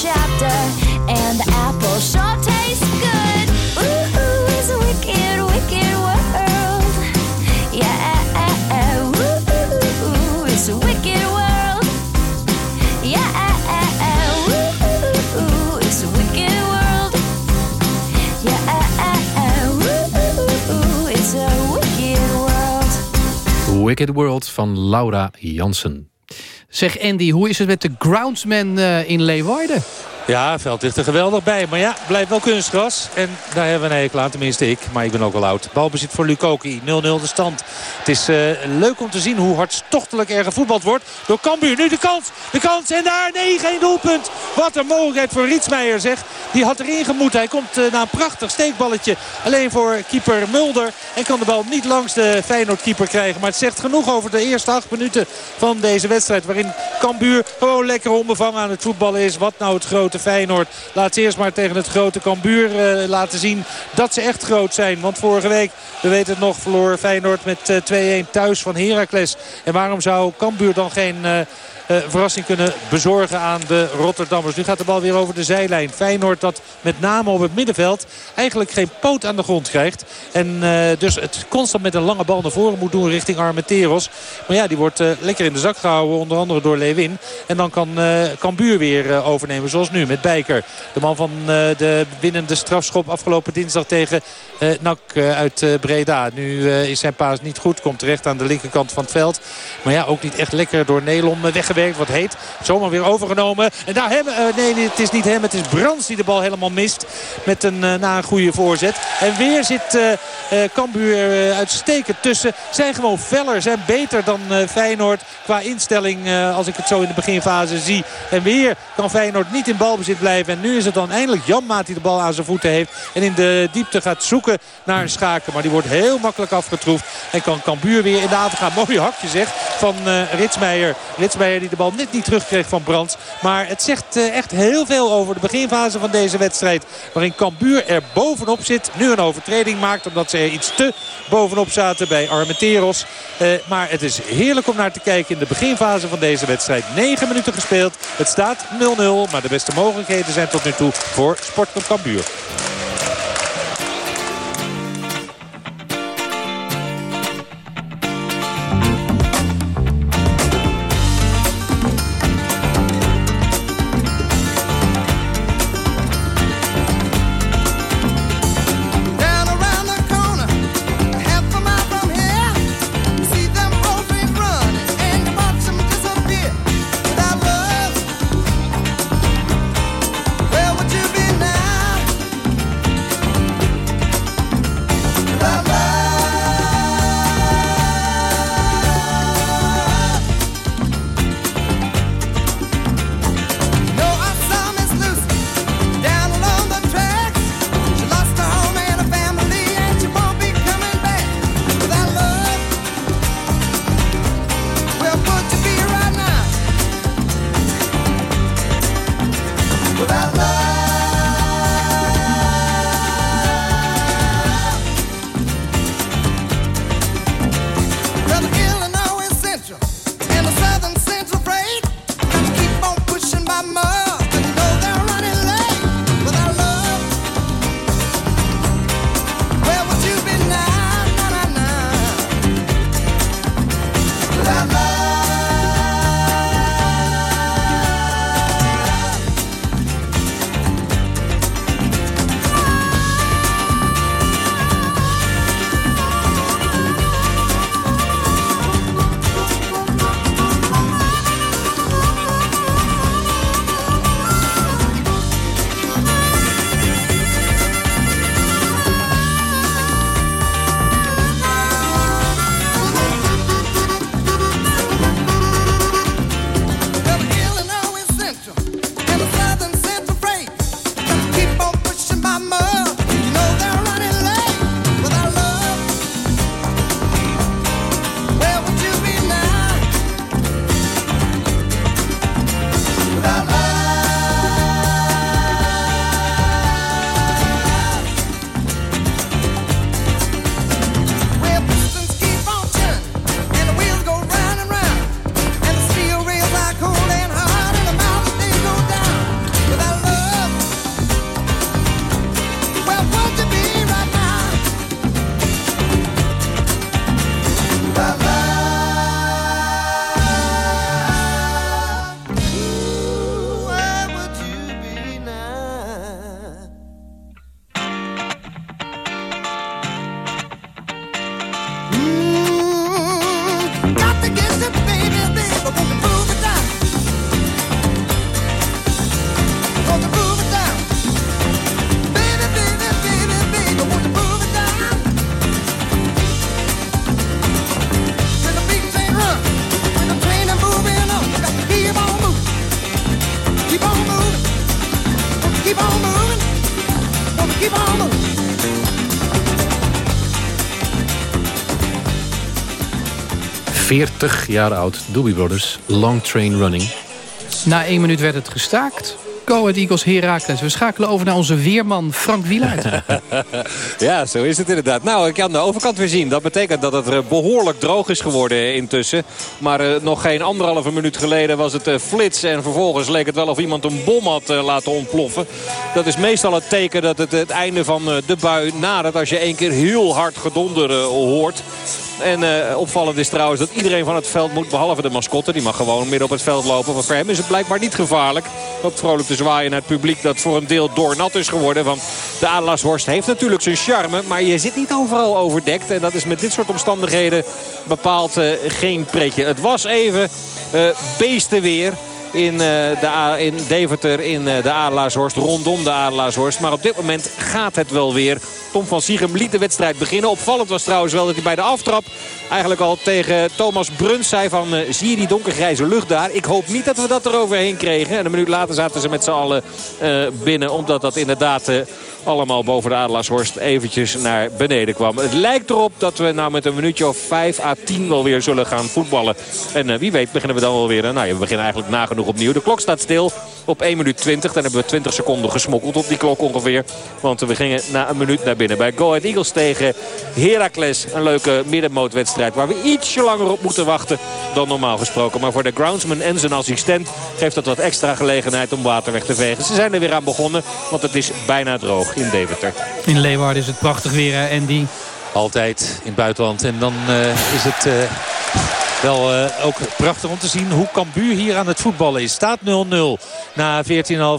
Chapter, and the apple sure tastes good. Ooh, ooh, it's a wicked, wicked world. Yeah, ooh, ooh, it's a wicked world. Yeah, ooh, ooh, it's a wicked world. Yeah, ooh, ooh, it's a wicked world. Wicked World van Laura Jansen. Zeg Andy, hoe is het met de groundsman eh, in Leeuwarden? Ja, veld ligt er geweldig bij. Maar ja, blijft wel kunstgras. En daar hebben we een hekel aan, tenminste ik. Maar ik ben ook wel oud. Balbezit voor Lukoki. 0-0 de stand. Het is eh, leuk om te zien hoe hartstochtelijk er gevoetbald wordt. Door Cambuur. Nu de kans. De kans. En daar, nee, geen doelpunt. Wat een mogelijkheid voor Rietsmeijer, zeg. Die had erin gemoet. Hij komt uh, na een prachtig steekballetje. Alleen voor keeper Mulder. En kan de bal niet langs de Feyenoord-keeper krijgen. Maar het zegt genoeg over de eerste acht minuten van deze wedstrijd. Waarin Cambuur gewoon lekker onbevangen aan het voetballen is. Wat nou het grote Feyenoord. Laat ze eerst maar tegen het grote Cambuur uh, laten zien dat ze echt groot zijn. Want vorige week, we weten het nog, verloor Feyenoord met uh, 2-1 thuis van Heracles. En waarom zou Cambuur dan geen... Uh, verrassing kunnen bezorgen aan de Rotterdammers. Nu gaat de bal weer over de zijlijn. Feyenoord dat met name op het middenveld eigenlijk geen poot aan de grond krijgt. En uh, dus het constant met een lange bal naar voren moet doen richting Armenteros. Maar ja, die wordt uh, lekker in de zak gehouden. Onder andere door Lewin. En dan kan Cambuur weer overnemen zoals nu met Bijker. De man van de winnende strafschop afgelopen dinsdag tegen NAC uit Breda. Nu is zijn paas niet goed. Komt terecht aan de linkerkant van het veld. Maar ja, ook niet echt lekker door Nelom weggewerkt wat heet. Zomaar weer overgenomen. En daar hem, uh, nee, het is niet hem. Het is Brands die de bal helemaal mist. Met een, uh, na een goede voorzet. En weer zit uh, Cambuur uitstekend tussen. Zijn gewoon feller. Zijn beter dan Feyenoord. Qua instelling als ik het zo in de beginfase zie. En weer kan Feyenoord niet in balbezit blijven. En nu is het dan eindelijk Janmaat die de bal aan zijn voeten heeft. En in de diepte gaat zoeken naar Schaken. Maar die wordt heel makkelijk afgetroefd. En kan Cambuur weer in de avond gaan. Mooi hakje zeg van Ritsmeijer. Ritsmeijer die de bal net niet terugkreeg van Brands. Maar het zegt uh, echt heel veel over de beginfase van deze wedstrijd. Waarin Cambuur er bovenop zit. Nu een overtreding maakt omdat ze er iets te bovenop zaten bij Armenteros. Uh, maar het is heerlijk om naar te kijken in de beginfase van deze wedstrijd. 9 minuten gespeeld. Het staat 0-0. Maar de beste mogelijkheden zijn tot nu toe voor Sportclub Cambuur. 40 jaar oud. Doobie Brothers, Long Train Running. Na één minuut werd het gestaakt. Go Ahead Eagles Heracles. We schakelen over naar onze weerman Frank Wieluid. ja, zo is het inderdaad. Nou, ik kan de overkant weer zien. Dat betekent dat het eh, behoorlijk droog is geworden intussen. Maar uh, nog geen anderhalve minuut geleden was het uh, flits. En vervolgens leek het wel of iemand een bom had uh, laten ontploffen. Dat is meestal het teken dat het het einde van de bui nadert. Als je één keer heel hard gedonder hoort. En uh, opvallend is trouwens dat iedereen van het veld moet. Behalve de mascotte. Die mag gewoon midden op het veld lopen. Want voor hem is het blijkbaar niet gevaarlijk. Ook vrolijk te zwaaien naar het publiek dat voor een deel doornat is geworden. Want de Adelaarshorst heeft natuurlijk zijn charme. Maar je zit niet overal overdekt. En dat is met dit soort omstandigheden bepaald uh, geen pretje. Het was even uh, beestenweer in, uh, de, in Deventer in uh, de Adelaarshorst. Rondom de Adelaarshorst. Maar op dit moment gaat het wel weer. Tom van Siegem liet de wedstrijd beginnen. Opvallend was trouwens wel dat hij bij de aftrap eigenlijk al tegen Thomas Bruns zei van... Uh, zie je die donkergrijze lucht daar? Ik hoop niet dat we dat eroverheen kregen. En een minuut later zaten ze met z'n allen binnen. Omdat dat inderdaad allemaal boven de Adelaarshorst eventjes naar beneden kwam. Het lijkt erop dat we nou met een minuutje of 5 à 10 wel weer zullen gaan voetballen. En uh, wie weet beginnen we dan wel weer. Nou, we beginnen eigenlijk nagenoeg opnieuw. De klok staat stil op 1 minuut 20. Dan hebben we 20 seconden gesmokkeld op die klok ongeveer. Want we gingen na een minuut naar binnen. Bij Go Ahead Eagles tegen Heracles. Een leuke middenmootwedstrijd waar we ietsje langer op moeten wachten dan normaal gesproken. Maar voor de groundsman en zijn assistent geeft dat wat extra gelegenheid om water weg te vegen. Ze zijn er weer aan begonnen, want het is bijna droog in Deventer. In Leeuwarden is het prachtig weer, hè, Andy? Altijd in het buitenland. En dan uh, is het... Uh... Wel uh, ook prachtig om te zien hoe Cambuur hier aan het voetballen is. Staat 0-0 na 14,5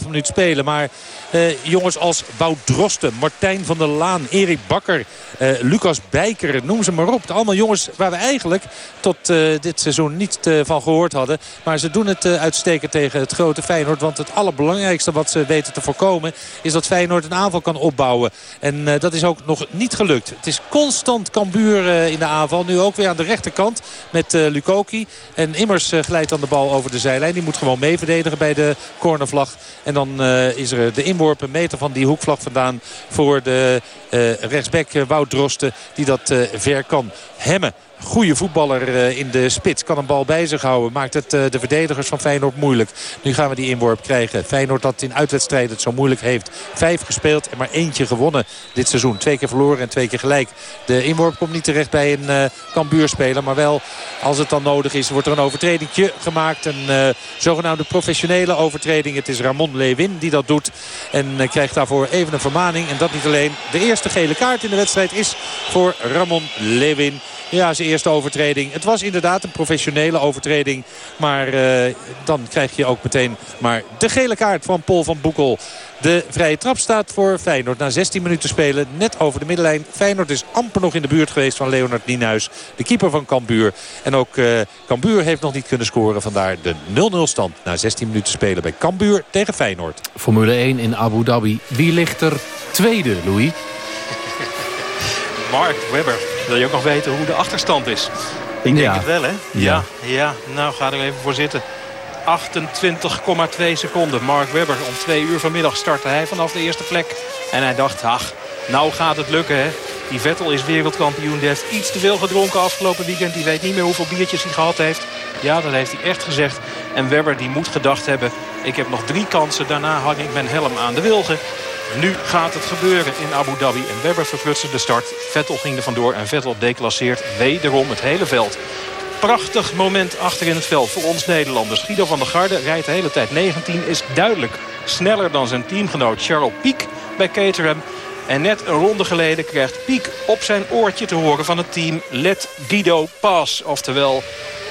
minuut spelen. Maar uh, jongens als Wout Drosten, Martijn van der Laan, Erik Bakker, uh, Lucas Bijker, noem ze maar op. Allemaal jongens waar we eigenlijk tot dit seizoen niet van gehoord hadden. Maar ze doen het uitstekend tegen het grote Feyenoord. Want het allerbelangrijkste wat ze weten te voorkomen is dat Feyenoord een aanval kan opbouwen. En dat is ook nog niet gelukt. Het is constant Cambuur in de aanval. Nu ook weer aan de rechterkant met Lukoki. En Immers glijdt dan de bal over de zijlijn. Die moet gewoon mee verdedigen bij de cornervlag. En dan is er de een meter van die hoekvlag vandaan voor de uh, rechtsback uh, Wout Drosten. Die dat uh, ver kan hemmen. Goede voetballer in de spits. Kan een bal bij zich houden. Maakt het de verdedigers van Feyenoord moeilijk. Nu gaan we die inworp krijgen. Feyenoord dat in uitwedstrijden het zo moeilijk heeft. Vijf gespeeld en maar eentje gewonnen dit seizoen. Twee keer verloren en twee keer gelijk. De inworp komt niet terecht bij een uh, Cambuurspeler. Maar wel als het dan nodig is wordt er een overtredingje gemaakt. Een zogenaamde professionele overtreding. Het is Ramon Lewin die dat doet. En krijgt daarvoor even een vermaning. En dat niet alleen. De eerste gele kaart in de wedstrijd is voor Ramon Lewin. Ja, zijn eerste overtreding. Het was inderdaad een professionele overtreding. Maar uh, dan krijg je ook meteen maar de gele kaart van Paul van Boekel. De vrije trap staat voor Feyenoord. Na 16 minuten spelen, net over de middenlijn. Feyenoord is amper nog in de buurt geweest van Leonard Nienhuis. De keeper van Cambuur. En ook uh, Cambuur heeft nog niet kunnen scoren. Vandaar de 0-0 stand na 16 minuten spelen bij Cambuur tegen Feyenoord. Formule 1 in Abu Dhabi. Wie ligt er tweede, Louis? Mark Webber. Wil je ook nog weten hoe de achterstand is? Ik denk Ja. het wel, hè? Ja. ja. Nou, ga er even voor zitten. 28,2 seconden. Mark Webber. Om twee uur vanmiddag startte hij vanaf de eerste plek. En hij dacht, ach, nou gaat het lukken, hè? Die Vettel is wereldkampioen. Die heeft iets te veel gedronken afgelopen weekend. Die weet niet meer hoeveel biertjes hij gehad heeft. Ja, dat heeft hij echt gezegd. En Webber die moet gedacht hebben... ik heb nog drie kansen. Daarna hang ik mijn helm aan de wilgen. Nu gaat het gebeuren in Abu Dhabi. En Webber verprutste de start. Vettel ging er vandoor en Vettel declasseert wederom het hele veld. Prachtig moment achter in het veld voor ons Nederlanders. Guido van der Garde rijdt de hele tijd 19. Is duidelijk sneller dan zijn teamgenoot Charles Piek bij Caterham. En net een ronde geleden krijgt Piek op zijn oortje te horen van het team... Let Guido pass. Oftewel,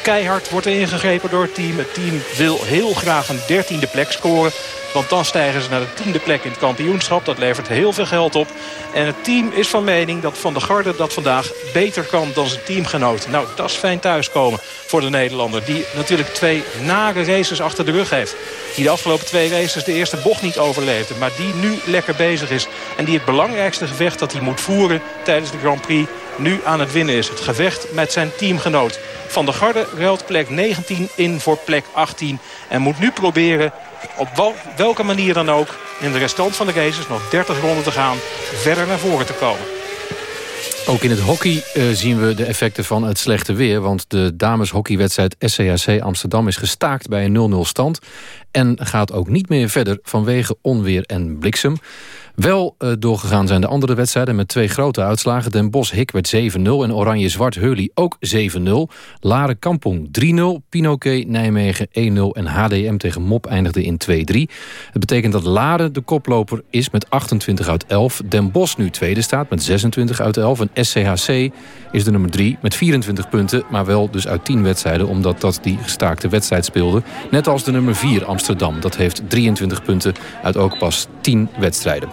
keihard wordt ingegrepen door het team. Het team wil heel graag een dertiende plek scoren. Want dan stijgen ze naar de tiende plek in het kampioenschap. Dat levert heel veel geld op. En het team is van mening dat Van der Garde dat vandaag beter kan dan zijn teamgenoot. Nou, dat is fijn thuiskomen voor de Nederlander. Die natuurlijk twee nare races achter de rug heeft. Die de afgelopen twee races de eerste bocht niet overleefde. Maar die nu lekker bezig is. En die het belangrijkste gevecht dat hij moet voeren tijdens de Grand Prix nu aan het winnen is. Het gevecht met zijn teamgenoot. Van der Garde ruilt plek 19 in voor plek 18. En moet nu proberen op wel- welke manier dan ook... in de restant van de races nog 30 ronden te gaan... verder naar voren te komen. Ook in het hockey uh, zien we de effecten van het slechte weer. Want de dameshockeywedstrijd SCAC Amsterdam is gestaakt bij een 0-0 stand. En gaat ook niet meer verder vanwege onweer en bliksem. Wel uh, doorgegaan zijn de andere wedstrijden met twee grote uitslagen. Den Bosch-Hik werd 7-0 en Oranje-Zwart-Hurley ook 7-0. Laren Kampong 3-0, Pinoquet Nijmegen 1-0 en HDM tegen Mop eindigde in 2-3. Het betekent dat Laren de koploper is met 28 uit 11. Den Bosch nu tweede staat met 26 uit 11. En SCHC is de nummer 3 met 24 punten, maar wel dus uit 10 wedstrijden... omdat dat die gestaakte wedstrijd speelde. Net als de nummer 4 Amsterdam. Dat heeft 23 punten uit ook pas 10 wedstrijden.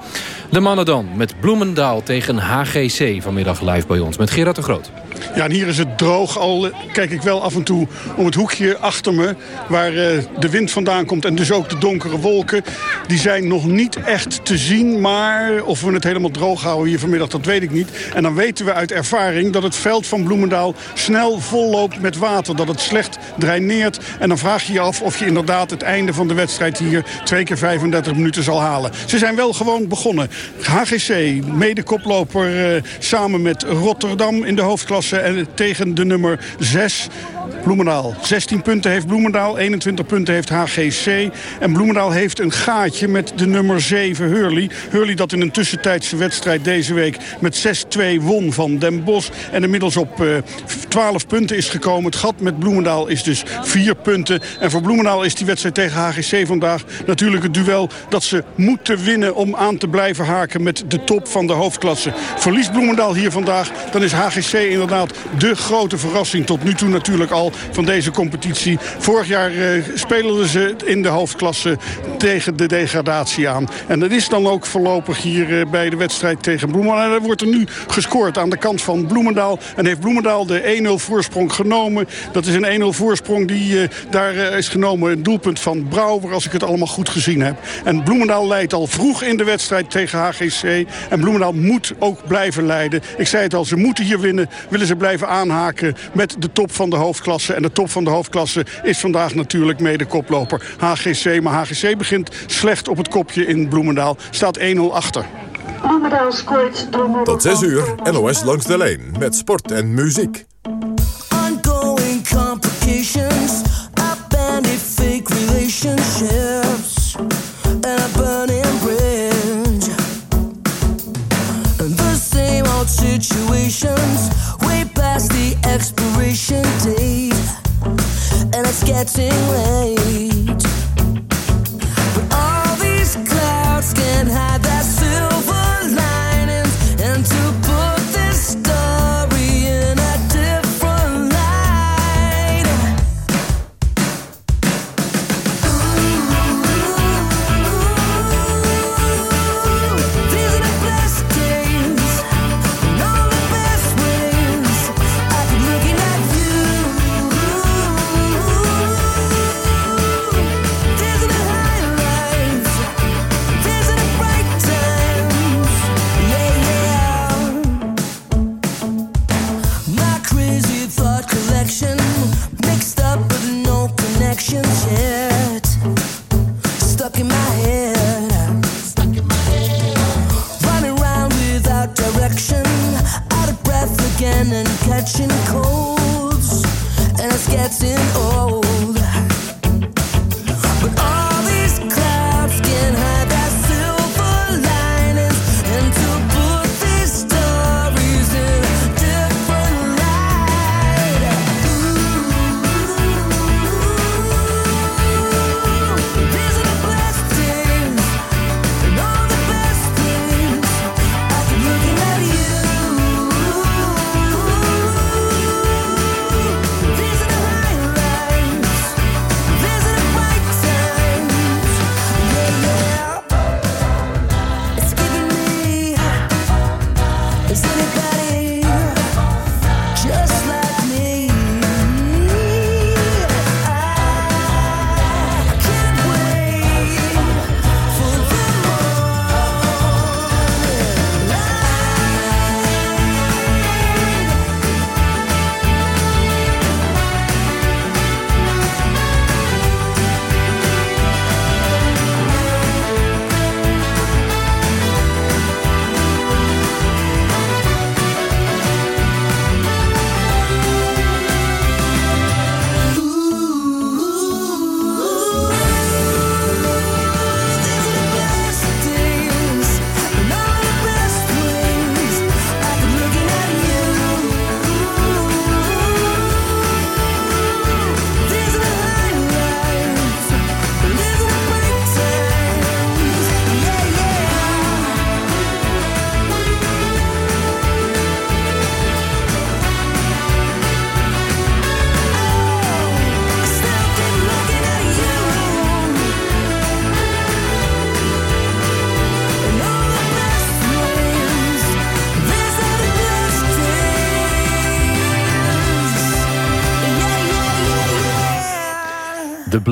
De mannen dan met Bloemendaal tegen HGC vanmiddag live bij ons. Met Gerard de Groot. Ja, en hier is het droog. Al kijk ik wel af en toe om het hoekje achter me... waar uh, de wind vandaan komt en dus ook de donkere wolken. Die zijn nog niet echt te zien, maar of we het helemaal droog houden hier vanmiddag... dat weet ik niet. En dan weten we uit ervaring dat het veld van Bloemendaal snel volloopt met water. Dat het slecht draineert. En dan vraag je je af of je inderdaad het einde van de wedstrijd hier... twee keer 35 minuten zal halen. Ze zijn wel gewoon begonnen. HGC, mede koploper uh, samen met Rotterdam in de hoofdklasse... en tegen de nummer 6 Bloemendaal. 16 punten heeft Bloemendaal, 21 punten heeft HGC. En Bloemendaal heeft een gaatje met de nummer 7 Hurley. Hurley dat in een tussentijdse wedstrijd deze week met 6-2 won van Den Bosch. En inmiddels op uh, 12 punten is gekomen. Het gat met Bloemendaal is dus 4 punten. En voor Bloemendaal is die wedstrijd tegen HGC vandaag natuurlijk het duel dat ze moeten winnen om aan te blijven haken met de top van de hoofdklasse. Verliest Bloemendaal hier vandaag, dan is HGC inderdaad de grote verrassing tot nu toe natuurlijk al van deze competitie. Vorig jaar uh, ze in de hoofdklasse tegen de degradatie aan. En dat is dan ook voorlopig hier uh, bij de wedstrijd tegen Bloemendaal. En er wordt er nu gescoord aan de kant van Bloemendaal. En heeft Bloemendaal de 1-0 voorsprong genomen. Dat is een 1-0 voorsprong die uh, daar is genomen. Een doelpunt van Brouwer, als ik het allemaal goed gezien heb. En Bloemendaal leidt al vroeg in de wedstrijd tegen HGC. En Bloemendaal moet ook blijven leiden. Ik zei het al, ze moeten hier winnen. Willen ze blijven aanhaken met de top van de hoofdklasse. En de top van de hoofdklasse is vandaag natuurlijk mede koploper HGC. Maar HGC begint slecht op het kopje in Bloemendaal. Staat 1-0 achter. Tot 6 uur, NOS langs de lijn met sport en muziek. Getting late.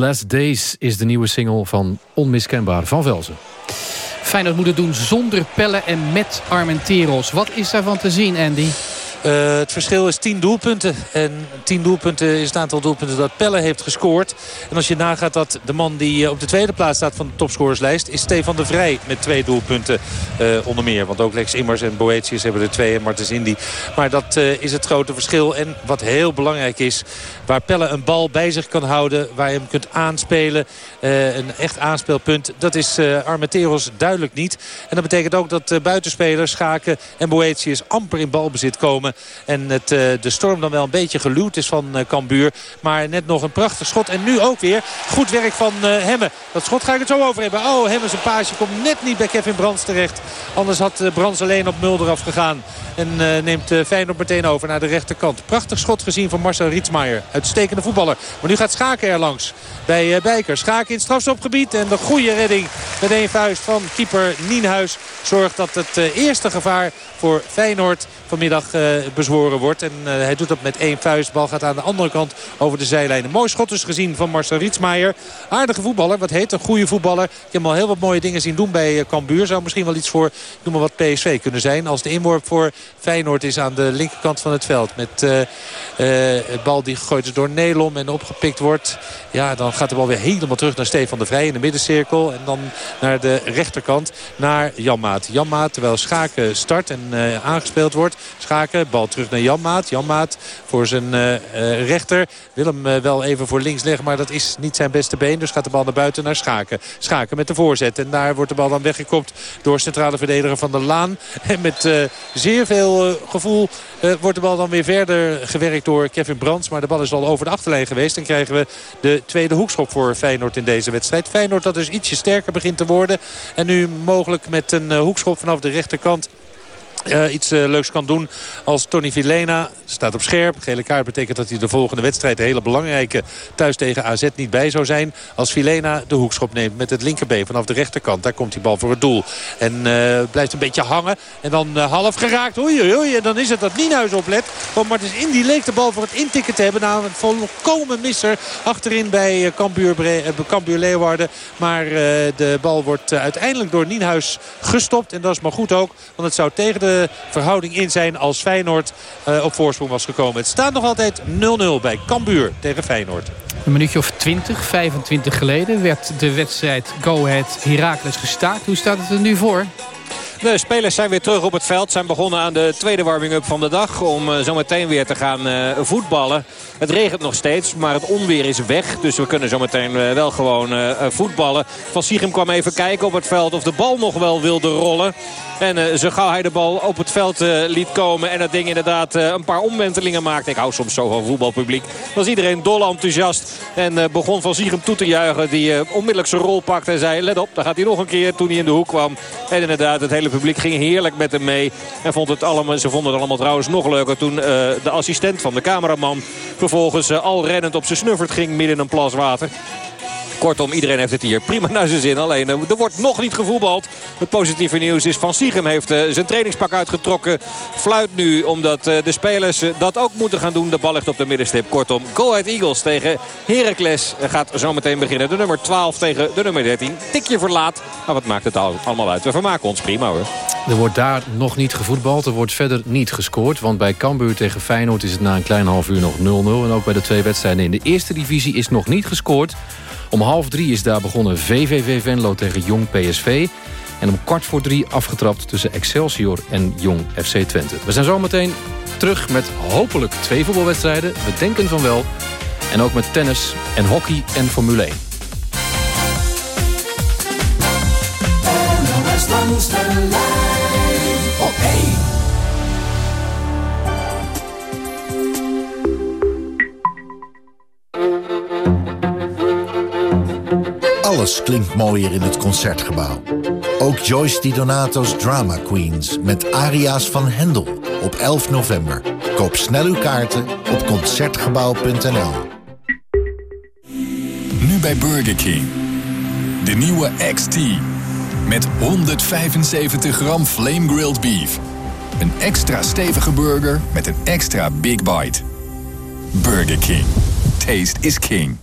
Blessed Days is de nieuwe single van Onmiskenbaar van Velzen. Feyenoord moet het doen zonder Pelle en met Armenteros. Wat is daarvan te zien, Andy? Uh, het verschil is 10 doelpunten. En 10 doelpunten is het aantal doelpunten dat Pelle heeft gescoord. En als je nagaat dat de man die op de tweede plaats staat van de topscorerslijst... is Stefan de Vrij met twee doelpunten uh, onder meer. Want ook Lex Immers en Boetius hebben er twee en Martens Indy. Maar dat is het grote verschil. En wat heel belangrijk is, waar Pelle een bal bij zich kan houden... waar je hem kunt aanspelen, een echt aanspeelpunt... dat is Armenteros duidelijk niet. En dat betekent ook dat buitenspelers Schaken en Boetius amper in balbezit komen... En het, uh, de storm dan wel een beetje geluwd is van uh, Cambuur. Maar net nog een prachtig schot. En nu ook weer goed werk van uh, Hemme. Dat schot ga ik het zo over hebben. Oh, Hemme zijn paasje komt net niet bij Kevin Brands terecht. Anders had Brands alleen op Mulder afgegaan. En neemt Feyenoord meteen over naar de rechterkant. Prachtig schot gezien van Marcel Rietsmaier. Uitstekende voetballer. Maar nu gaat Schaken er langs bij Bijker. Schaken in het strafschopgebied. En de goede redding met één vuist van keeper Nienhuis. Zorgt dat het eerste gevaar voor Feyenoord vanmiddag bezworen wordt. En uh, hij doet dat met één vuist. Bal gaat aan de andere kant over de zijlijn. Een mooi schot is gezien van Marcel Rietsmaier. Aardige voetballer. Wat heet een goede voetballer. Ik heb al heel wat mooie dingen zien doen bij uh, Cambuur. Zou misschien wel iets voor, noem maar wat, PSV kunnen zijn. Als de inworp voor Feyenoord is aan de linkerkant van het veld. Met het bal die gegooid is door Nelom en opgepikt wordt. Ja, dan gaat de bal weer helemaal terug naar Stefan de Vrij in de middencirkel. En dan naar de rechterkant naar Janmaat. Janmaat terwijl Schaken start en aangespeeld wordt. Schaken, bal terug naar Janmaat. Janmaat voor zijn uh, uh, rechter. Wil hem uh, wel even voor links leggen, maar dat is niet zijn beste been. Dus gaat de bal naar buiten naar Schaken. Schaken met de voorzet. En daar wordt de bal dan weggekopt door centrale verdediger van de Laan. En met zeer veel gevoel wordt de bal dan weer verder gewerkt door Kevin Brands. Maar de bal is al over de achterlijn geweest. En krijgen we de tweede hoekschop voor Feyenoord in deze wedstrijd. Feyenoord dat dus ietsje sterker begint te worden. En nu mogelijk met een hoekschop vanaf de rechterkant uh, iets uh, leuks kan doen als Tony Vilena. Staat op scherp. Gele kaart betekent dat hij de volgende wedstrijd... de hele belangrijke thuis tegen AZ niet bij zou zijn. Als Vilena de hoekschop neemt met het linkerbeen vanaf de rechterkant. Daar komt die bal voor het doel. En uh, blijft een beetje hangen. En dan half geraakt. Oei, oei, oei. En dan is het dat Nienhuis oplet. Want Martins Indy leek de bal voor het intikken te hebben. Na een volkomen misser achterin bij Cambuur, Cambuur Leeuwarden. Maar de bal wordt uiteindelijk door Nienhuis gestopt. En dat is maar goed ook. Want het zou tegen de verhouding in zijn als Feyenoord uh, op voorsprong was gekomen. Het staat nog altijd 0-0 bij Cambuur tegen Feyenoord. Een minuutje of 20, 25 geleden werd de wedstrijd Go Ahead Heracles gestaakt. Hoe staat het er nu voor? De spelers zijn weer terug op het veld. Zijn begonnen aan de tweede warming-up van de dag. Om uh, zo meteen weer te gaan uh, voetballen. Het regent nog steeds, maar het onweer is weg. Dus we kunnen zo meteen uh, wel gewoon voetballen. Van Siegem kwam even kijken op het veld of de bal nog wel wilde rollen. En zo gauw hij de bal op het veld liet komen. En dat ding inderdaad een paar omwentelingen maakte. Ik hou soms zo van voetbalpubliek. Was iedereen dol enthousiast. En begon Van Siegem toe te juichen. Die onmiddellijk zijn rol pakte en zei let op. Daar gaat hij nog een keer toen hij in de hoek kwam. En inderdaad het hele publiek ging heerlijk met hem mee. En vond het allemaal, ze vonden het allemaal trouwens nog leuker toen de assistent van de cameraman vervolgens uh, al rennend op zijn snuffert ging midden in een plas water. Kortom, iedereen heeft het hier prima naar zijn zin. Alleen, er wordt nog niet gevoetbald. Het positieve nieuws is Van Siegem heeft uh, zijn trainingspak uitgetrokken. Fluit nu omdat uh, de spelers dat ook moeten gaan doen. De bal ligt op de middenstip. Kortom, Go Ahead Eagles tegen Heracles gaat zo meteen beginnen. De nummer 12 tegen de nummer 13. Tikje verlaat. Maar wat maakt het allemaal uit? We vermaken ons prima hoor. Er wordt daar nog niet gevoetbald. Er wordt verder niet gescoord. Want bij Cambuur tegen Feyenoord is het na een klein half uur nog 0-0. En ook bij de twee wedstrijden in de eerste divisie is nog niet gescoord. Om half drie is daar begonnen VVV Venlo tegen Jong PSV. En om kwart voor drie afgetrapt tussen Excelsior en Jong FC Twente. We zijn zometeen terug met hopelijk twee voetbalwedstrijden. We denken van wel. En ook met tennis en hockey en Formule 1. op Alles klinkt mooier in het Concertgebouw. Ook Joyce Di Donato's Drama Queens met aria's van Hendel op 11 november. Koop snel uw kaarten op Concertgebouw.nl. Nu bij Burger King. De nieuwe XT. Met 175 gram flame grilled beef. Een extra stevige burger met een extra big bite. Burger King. Taste is king.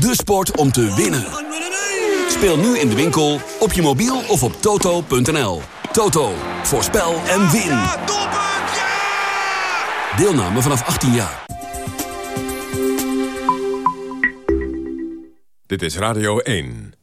De sport om te winnen. Speel nu in de winkel, op je mobiel of op toto.nl. Toto, voorspel en win. Deelname vanaf 18 jaar. Dit is Radio 1.